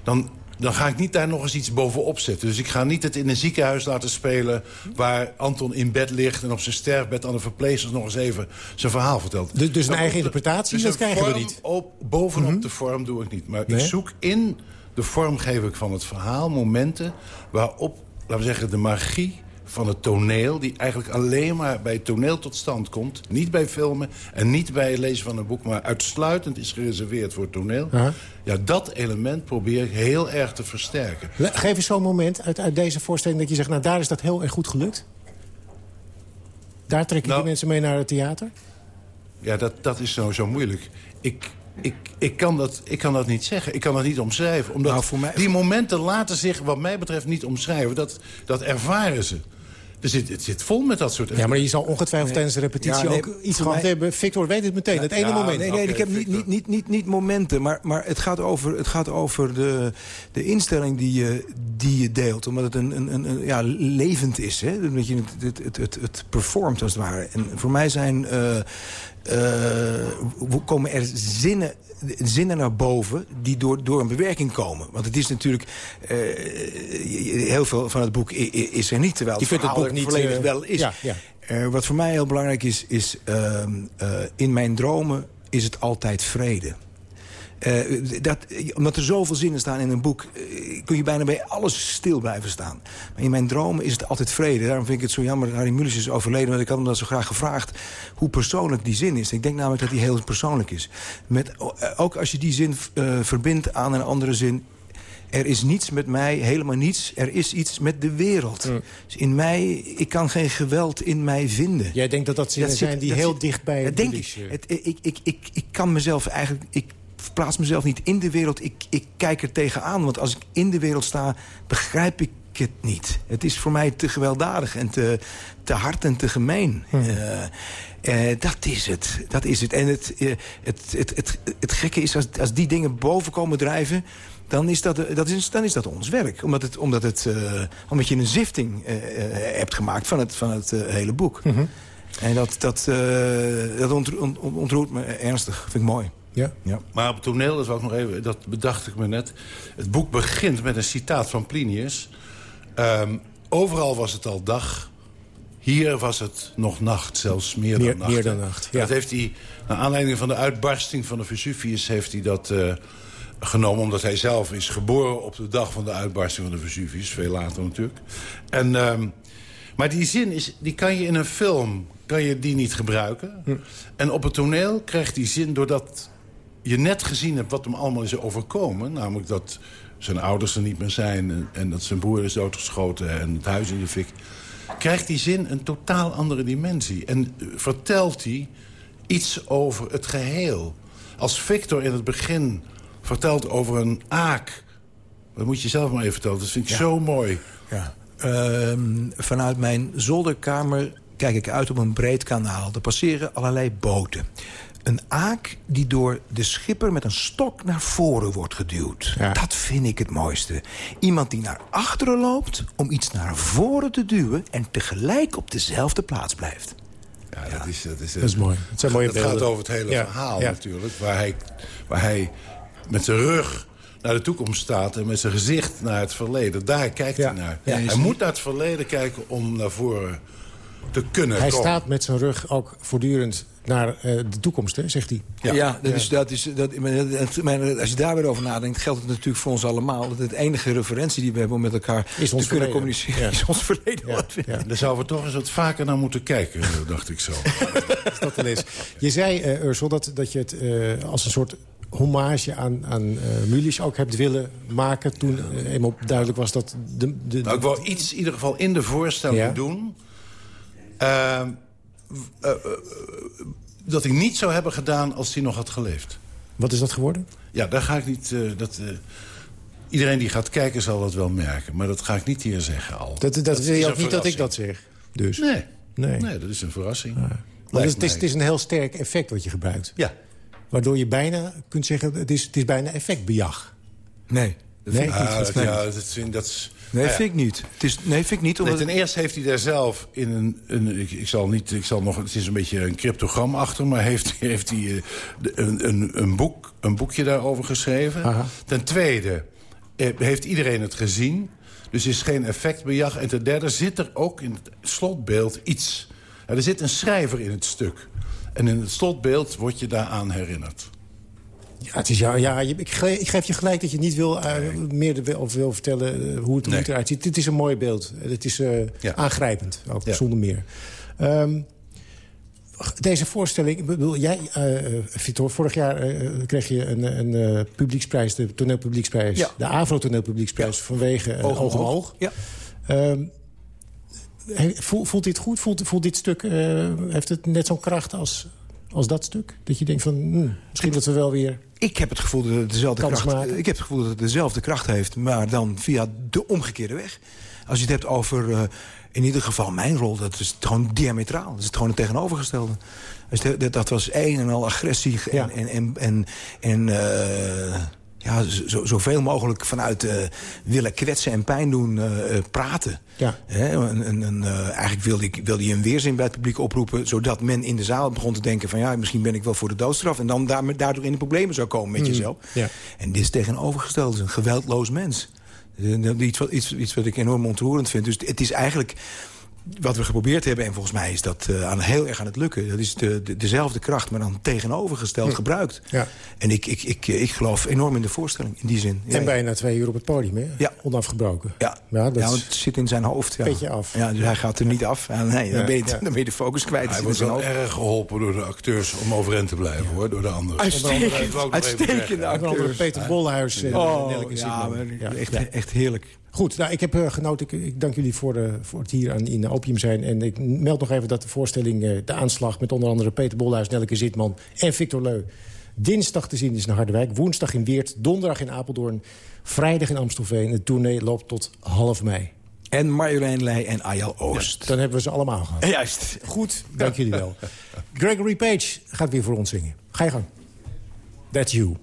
dan dan ga ik niet daar nog eens iets bovenop zetten. Dus ik ga niet het in een ziekenhuis laten spelen... waar Anton in bed ligt en op zijn sterfbed aan de verpleegsters nog eens even zijn verhaal vertelt. Dus, dus een nou, eigen interpretatie, dus dat krijgen we niet? Op, bovenop mhm. de vorm doe ik niet. Maar ik zoek in de vormgeving van het verhaal momenten waarop, laten we zeggen, de magie van het toneel... die eigenlijk alleen maar bij het toneel tot stand komt. Niet bij filmen en niet bij het lezen van een boek... maar uitsluitend is gereserveerd voor het toneel. Ja, dat element probeer ik heel erg te versterken.
Geef eens zo'n moment uit, uit deze voorstelling dat je zegt... nou, daar is dat heel erg goed gelukt. Daar trekken nou. die mensen mee naar het theater?
Ja, dat, dat is zo, zo moeilijk. Ik, ik, ik, kan dat, ik kan dat niet zeggen. Ik kan dat niet omschrijven. Omdat nou, voor mij... die momenten laten zich wat mij betreft niet omschrijven. Dat, dat ervaren ze. Dus het, het, zit
vol met dat soort... Ja, maar je zal ongetwijfeld tijdens de repetitie ook iets gehad hebben. Victor weet het meteen, Het ene moment. Nee, nee, ik heb
niet, niet, niet, niet momenten, maar, maar het gaat over, het gaat over de, de instelling die je, die je deelt. Omdat het een, een, een ja, levend is, hè? Dat je het, het, het, het, performt, als het ware. En voor mij zijn... Eh, eh, hoe komen er zinnen, zinnen naar boven die door, door een bewerking komen. Want het is natuurlijk... Eh, heel veel van het boek is er niet, terwijl het, vindt het boek niet, eh, wel is. Ja, wat voor mij heel belangrijk is, is ehm, in mijn dromen is het altijd vrede. Eh, dat, omdat er zoveel zinnen staan in een boek... Eh, kun je bijna bij alles stil blijven staan. Maar in mijn dromen is het altijd vrede. Daarom vind ik het zo jammer dat Harry Mullis is overleden... want ik had hem dat zo graag gevraagd hoe persoonlijk die zin is. Ik denk namelijk dat die heel persoonlijk is. Met, eh, ook als je die zin verbindt aan een andere zin... Er is niets met mij, helemaal niets. Er is iets met de wereld. Mm. Dus in mij, ik kan geen geweld in mij vinden. Jij denkt dat dat zinnen zijn die heel zit, dicht bij... denk ik. Het, ik, ik, ik. Ik kan mezelf eigenlijk... Ik Plaats mezelf niet in de wereld. Ik, ik kijk er tegenaan. Want als ik in de wereld sta, begrijp ik het niet. Het is voor mij te gewelddadig en te, te hard en te gemeen. Hm. Eh, eh, dat is het. Dat is het. En eh, het, het, het, het, gekke is, als, als die dingen boven komen drijven... Dan is, dat, dat is, dan is dat ons werk. Omdat, het, omdat, het, omdat je een zifting hebt gemaakt van het, van het hele boek. Mhm. En dat, dat, dat ontroert me ernstig. Vind ik mooi. Ja, ja.
Maar op het toneel, dat, ook nog even, dat bedacht ik me net... het boek begint met een citaat van Plinius. Ehm, overal was het al dag, hier was het nog nacht, zelfs meer dan meer, nacht. Meer dan nacht ja. Dat heeft hij, naar aanleiding van de uitbarsting van de Vesuvius... heeft hij dat eh, genomen, omdat hij zelf is geboren... op de dag van de uitbarsting van de Vesuvius, veel later natuurlijk. En, ehm, maar die zin is, die kan je in een film kan je die niet gebruiken. Hm. En op het toneel krijgt die zin, doordat je net gezien hebt wat hem allemaal is overkomen... namelijk dat zijn ouders er niet meer zijn... en, dat zijn broer is doodgeschoten en het huis in de fik... krijgt die zin een totaal andere dimensie. En vertelt hij iets over het geheel. Als Victor in het begin vertelt over een aak... dat moet
je zelf maar even vertellen, dat vind ik zo mooi. Ja. Ehm, vanuit mijn zolderkamer kijk ik uit op een breed kanaal. Er passeren allerlei boten een aak die door de schipper met een stok naar voren wordt geduwd. Dat vind ik het mooiste. Iemand die naar achteren loopt om iets naar voren te duwen... en tegelijk op dezelfde plaats blijft. Ja, Dat, is, dat, is, is mooi. Het dat gaat over het hele verhaal
natuurlijk. Waar hij, waar hij met zijn rug naar de toekomst staat... en met zijn gezicht naar het verleden. Daar kijkt hij naar. hij moet naar het verleden kijken om naar voren...
Te kunnen hij staat met zijn rug ook voortdurend naar eh, de toekomst, hè, zegt hij. Ja,
dat is, dat is, dat, als je daar weer over nadenkt, geldt het natuurlijk voor ons allemaal... dat het enige referentie die we hebben om met elkaar te kunnen verleden. communiceren...
is ons verleden. Ja. ja. Daar zouden we toch eens wat vaker naar moeten kijken, dacht ik zo.
dat is. Je zei, uh, Ursel, dat, dat je het eh, als een soort hommage aan, aan uh, ook hebt willen maken... toen eenmaal duidelijk was dat... De, de, nou, ik wou
iets in ieder geval in de voorstelling doen... Ehm, eh, eh, dat ik niet zou hebben gedaan als hij nog had geleefd. Wat is dat geworden? Ja, daar ga ik niet... Eh, dat, iedereen die gaat kijken zal dat wel merken. Maar dat ga ik niet hier zeggen al. Dat, dat, wil je ook niet dat ik dat zeg? Dus.
Nee. Nee. nee, dat is een verrassing. Ah. het, is, het is een heel sterk effect wat je gebruikt. Ja. Waardoor je bijna kunt zeggen, het is, het is bijna effectbejag. Nee. nee, ah, vind Dat,
ja, dat is, Nee, nou vind ik
niet. Het is, nee, vind ik niet. Omdat... ten
eerste heeft hij daar zelf in een... een ik, zal niet, ik zal nog, het is een beetje een cryptogram achter... maar heeft, heeft hij eh, een, een, een, boek, een boekje daarover geschreven. Ten tweede eh, heeft iedereen het gezien. Dus is geen effectbejag. En ten derde zit er ook in het slotbeeld iets. Nou, er zit een schrijver in het stuk. En in het slotbeeld word je daaraan herinnerd.
Ja, het is ja, ik, ik geef je gelijk dat je niet wil, eh, meer of wil vertellen eh, hoe het, nee. hoe eruit ziet. Dit is een mooi beeld. Het is eh, aangrijpend, ook zonder meer. Ehm, deze voorstelling, ik bedoel, jij, Vitor, vorig jaar kreeg je een, een publieksprijs, de toneelpublieksprijs, ja. de Avro toneelpublieksprijs vanwege hoog, hoog, omhoog. Ja. Ehm, voelt, dit goed? Voelt, voelt dit stuk, heeft het net zo'n kracht als, als dat stuk? Dat je denkt van, hmm, misschien dat we wel weer... Ik heb, het gevoel dat het dezelfde kracht, ik heb
het gevoel dat het dezelfde kracht heeft, maar dan via de omgekeerde weg. Als je het hebt over, eh, in ieder geval mijn rol, dat is gewoon diametraal. Dat is het gewoon het tegenovergestelde. dat, dat was één en al agressie en, en, en, en, eh, ja, zo, zoveel mogelijk vanuit eh, willen kwetsen en pijn doen eh, eh, praten. Ja. Hè? eigenlijk wilde, ik, wilde je een weerzin bij het publiek oproepen... zodat men in de zaal begon te denken van... ja, misschien ben ik wel voor de doodstraf... en dan daardoor in de problemen zou komen met mm, jezelf. Ja. En dit is tegenovergesteld, is een geweldloos mens. Iets, iets, iets wat ik enorm ontroerend vind. Dus het is eigenlijk wat we geprobeerd hebben, en volgens mij is dat eh, aan, heel erg aan het lukken... dat is de, dezelfde kracht, maar dan tegenovergesteld hm. gebruikt. Ja. En ik, ik, ik, ik geloof enorm in de voorstelling, in die zin. en
bijna twee uur op het podium, Ja. Onafgebroken. Ja, ja, dat het zit in zijn hoofd. Ja. Beetje af. Ja, dus hij gaat er niet af. En nee,
dan, ben je, dan de focus kwijt. hij wordt wel erg
geholpen door de acteurs om overeind te blijven, hoor. Door de anderen.
Uitstekend. Uitstekende acteurs. Peter Bolhuis. Eh, oh, ja,
echt heerlijk. Goed, nou, ik heb eh, genoten. Ik, dank jullie voor, eh, voor het hier aan, in Opium zijn. En ik meld nog even dat de voorstelling eh, De Aanslag... met onder andere Peter Bolhuis, Nelke Zitman en Victor Leu... dinsdag te zien is in Harderwijk, woensdag in Weert... donderdag in Apeldoorn, vrijdag in Amstelveen. Het tournee loopt tot half mei. En Marjolein Leij en Ayal Oost. Ja, dan hebben we ze allemaal gehad. Juist. Goed, dank jullie wel. Gregory Page gaat weer voor ons zingen. Ga je gang. That's you.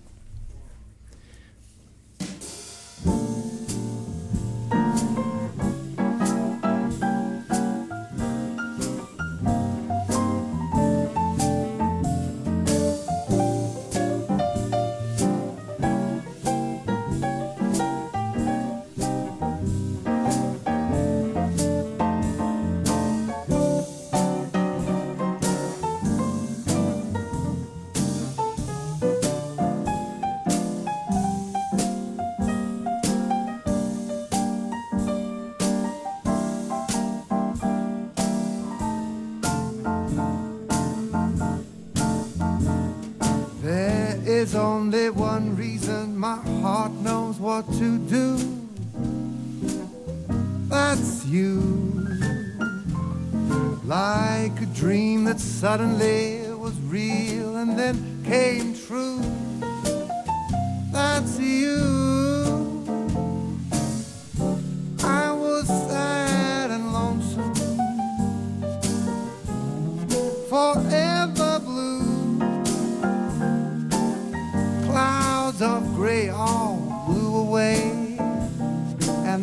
heart knows what to do. That's you. Like a dream that suddenly was real and then came true. That's you.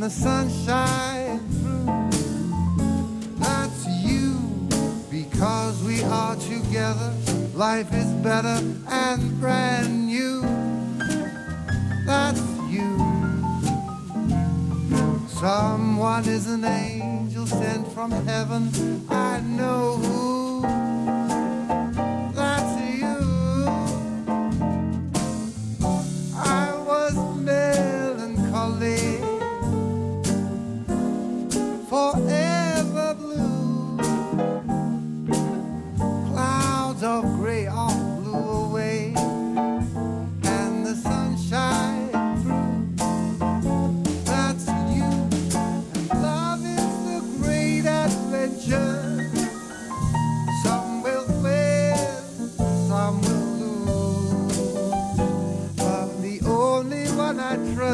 the sunshine through. That's you, because we are together. Life is better and brand new. That's you. Someone is an angel sent from heaven. I know who.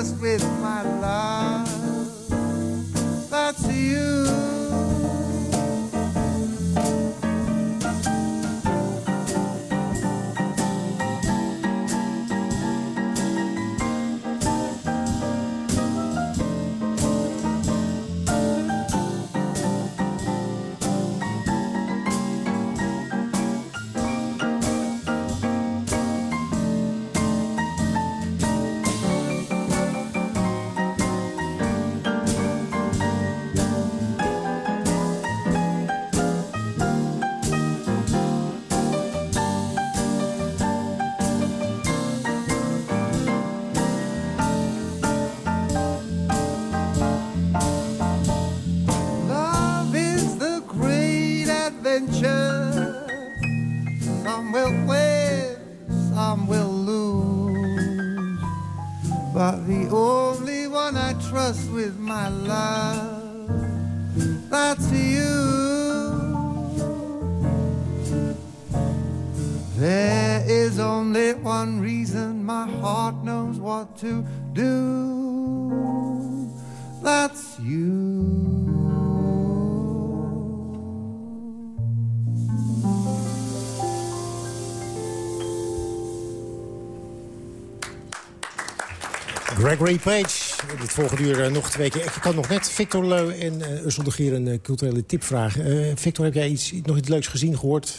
us with
Ray Page. In het volgende uur eh, nog twee keer. Ik kan nog net Victor Leu en uh, eh, hier een eh, culturele tip vragen. Victor, heb jij iets, nog iets leuks gezien, gehoord?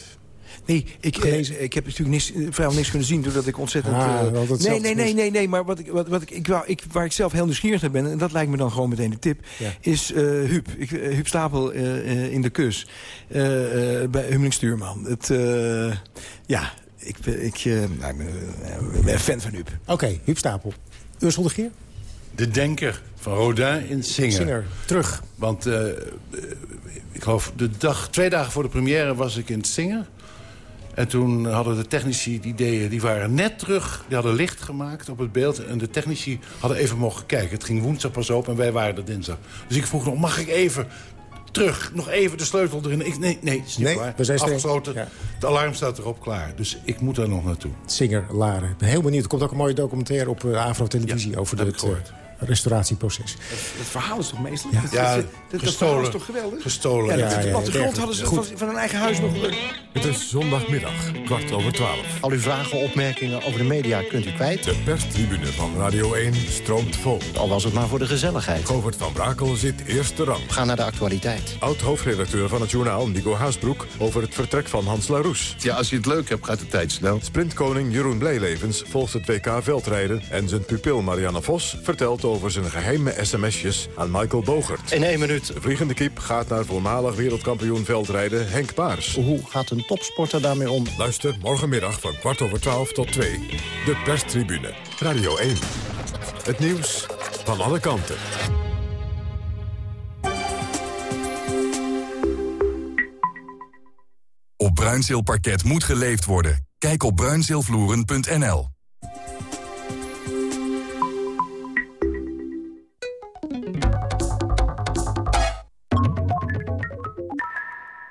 Nee, ik, ik heb natuurlijk niks, vrijwel niks kunnen zien... doordat
ik ontzettend... Ah, nee, nee, nee, nee, nee, maar wat ik, wat, wat ik, ik, waar, ik, waar ik zelf heel nieuwsgierig naar ben... en dat lijkt me dan gewoon meteen de tip... is uh, Huub, ik, Huub Stapel in de kus. bij Hummeling Stuurman. Het, ja, ik, ik, nou, ik ben fan van Huub.
Oké, okay, Huub Stapel. Ursel de Geer?
De denker van
Rodin in Singer. Singer, terug. Want eh, ik geloof de dag, twee dagen voor de première was ik in het Singer. En toen hadden de technici die ideeën, die waren net terug. Die hadden licht gemaakt op het beeld. En de technici hadden even mogen kijken. Het ging woensdag pas open en wij waren er dinsdag. Dus ik vroeg nog, mag ik even terug. Nog even de sleutel erin. nee,
nee, is niet nee, waar. afgesloten. Het alarm staat erop klaar. Dus ik moet daar nog naartoe. Singer Laren. Ik ben heel benieuwd. Er komt ook een mooie documentaire op uh, eh, Afro Televisie over dit restauratieproces.
Het, verhaal is toch meestal? Ja, het, gestolen. is toch geweldig?
Gestolen. Ja, de grond hadden ze
van, hun eigen huis nog
Het is zondagmiddag, kwart over twaalf. Al uw vragen, opmerkingen over de media kunt u kwijt. De perstribune van Radio 1 stroomt vol. Al was het maar voor de gezelligheid. Govert van Brakel zit eerste rang. Ga naar de actualiteit. Oud-hoofdredacteur van het journaal, Nico Haasbroek... over het vertrek van Hans Laroes. Ja, als je het leuk hebt, gaat de tijd snel. Sprintkoning Jeroen Blijlevens volgt het WK veldrijden... en zijn pupil Marianne Vos vertelt over over zijn geheime sms'jes aan Michael Bogert. In één minuut. De vliegende kip gaat naar voormalig wereldkampioen veldrijden Henk Paars. Hoe gaat een topsporter daarmee om? Luister morgenmiddag van kwart over twaalf tot twee. De perstribune. Radio 1. Het nieuws van alle kanten. Op Bruinzeelparket moet geleefd worden. Kijk op bruinzeelvloeren.nl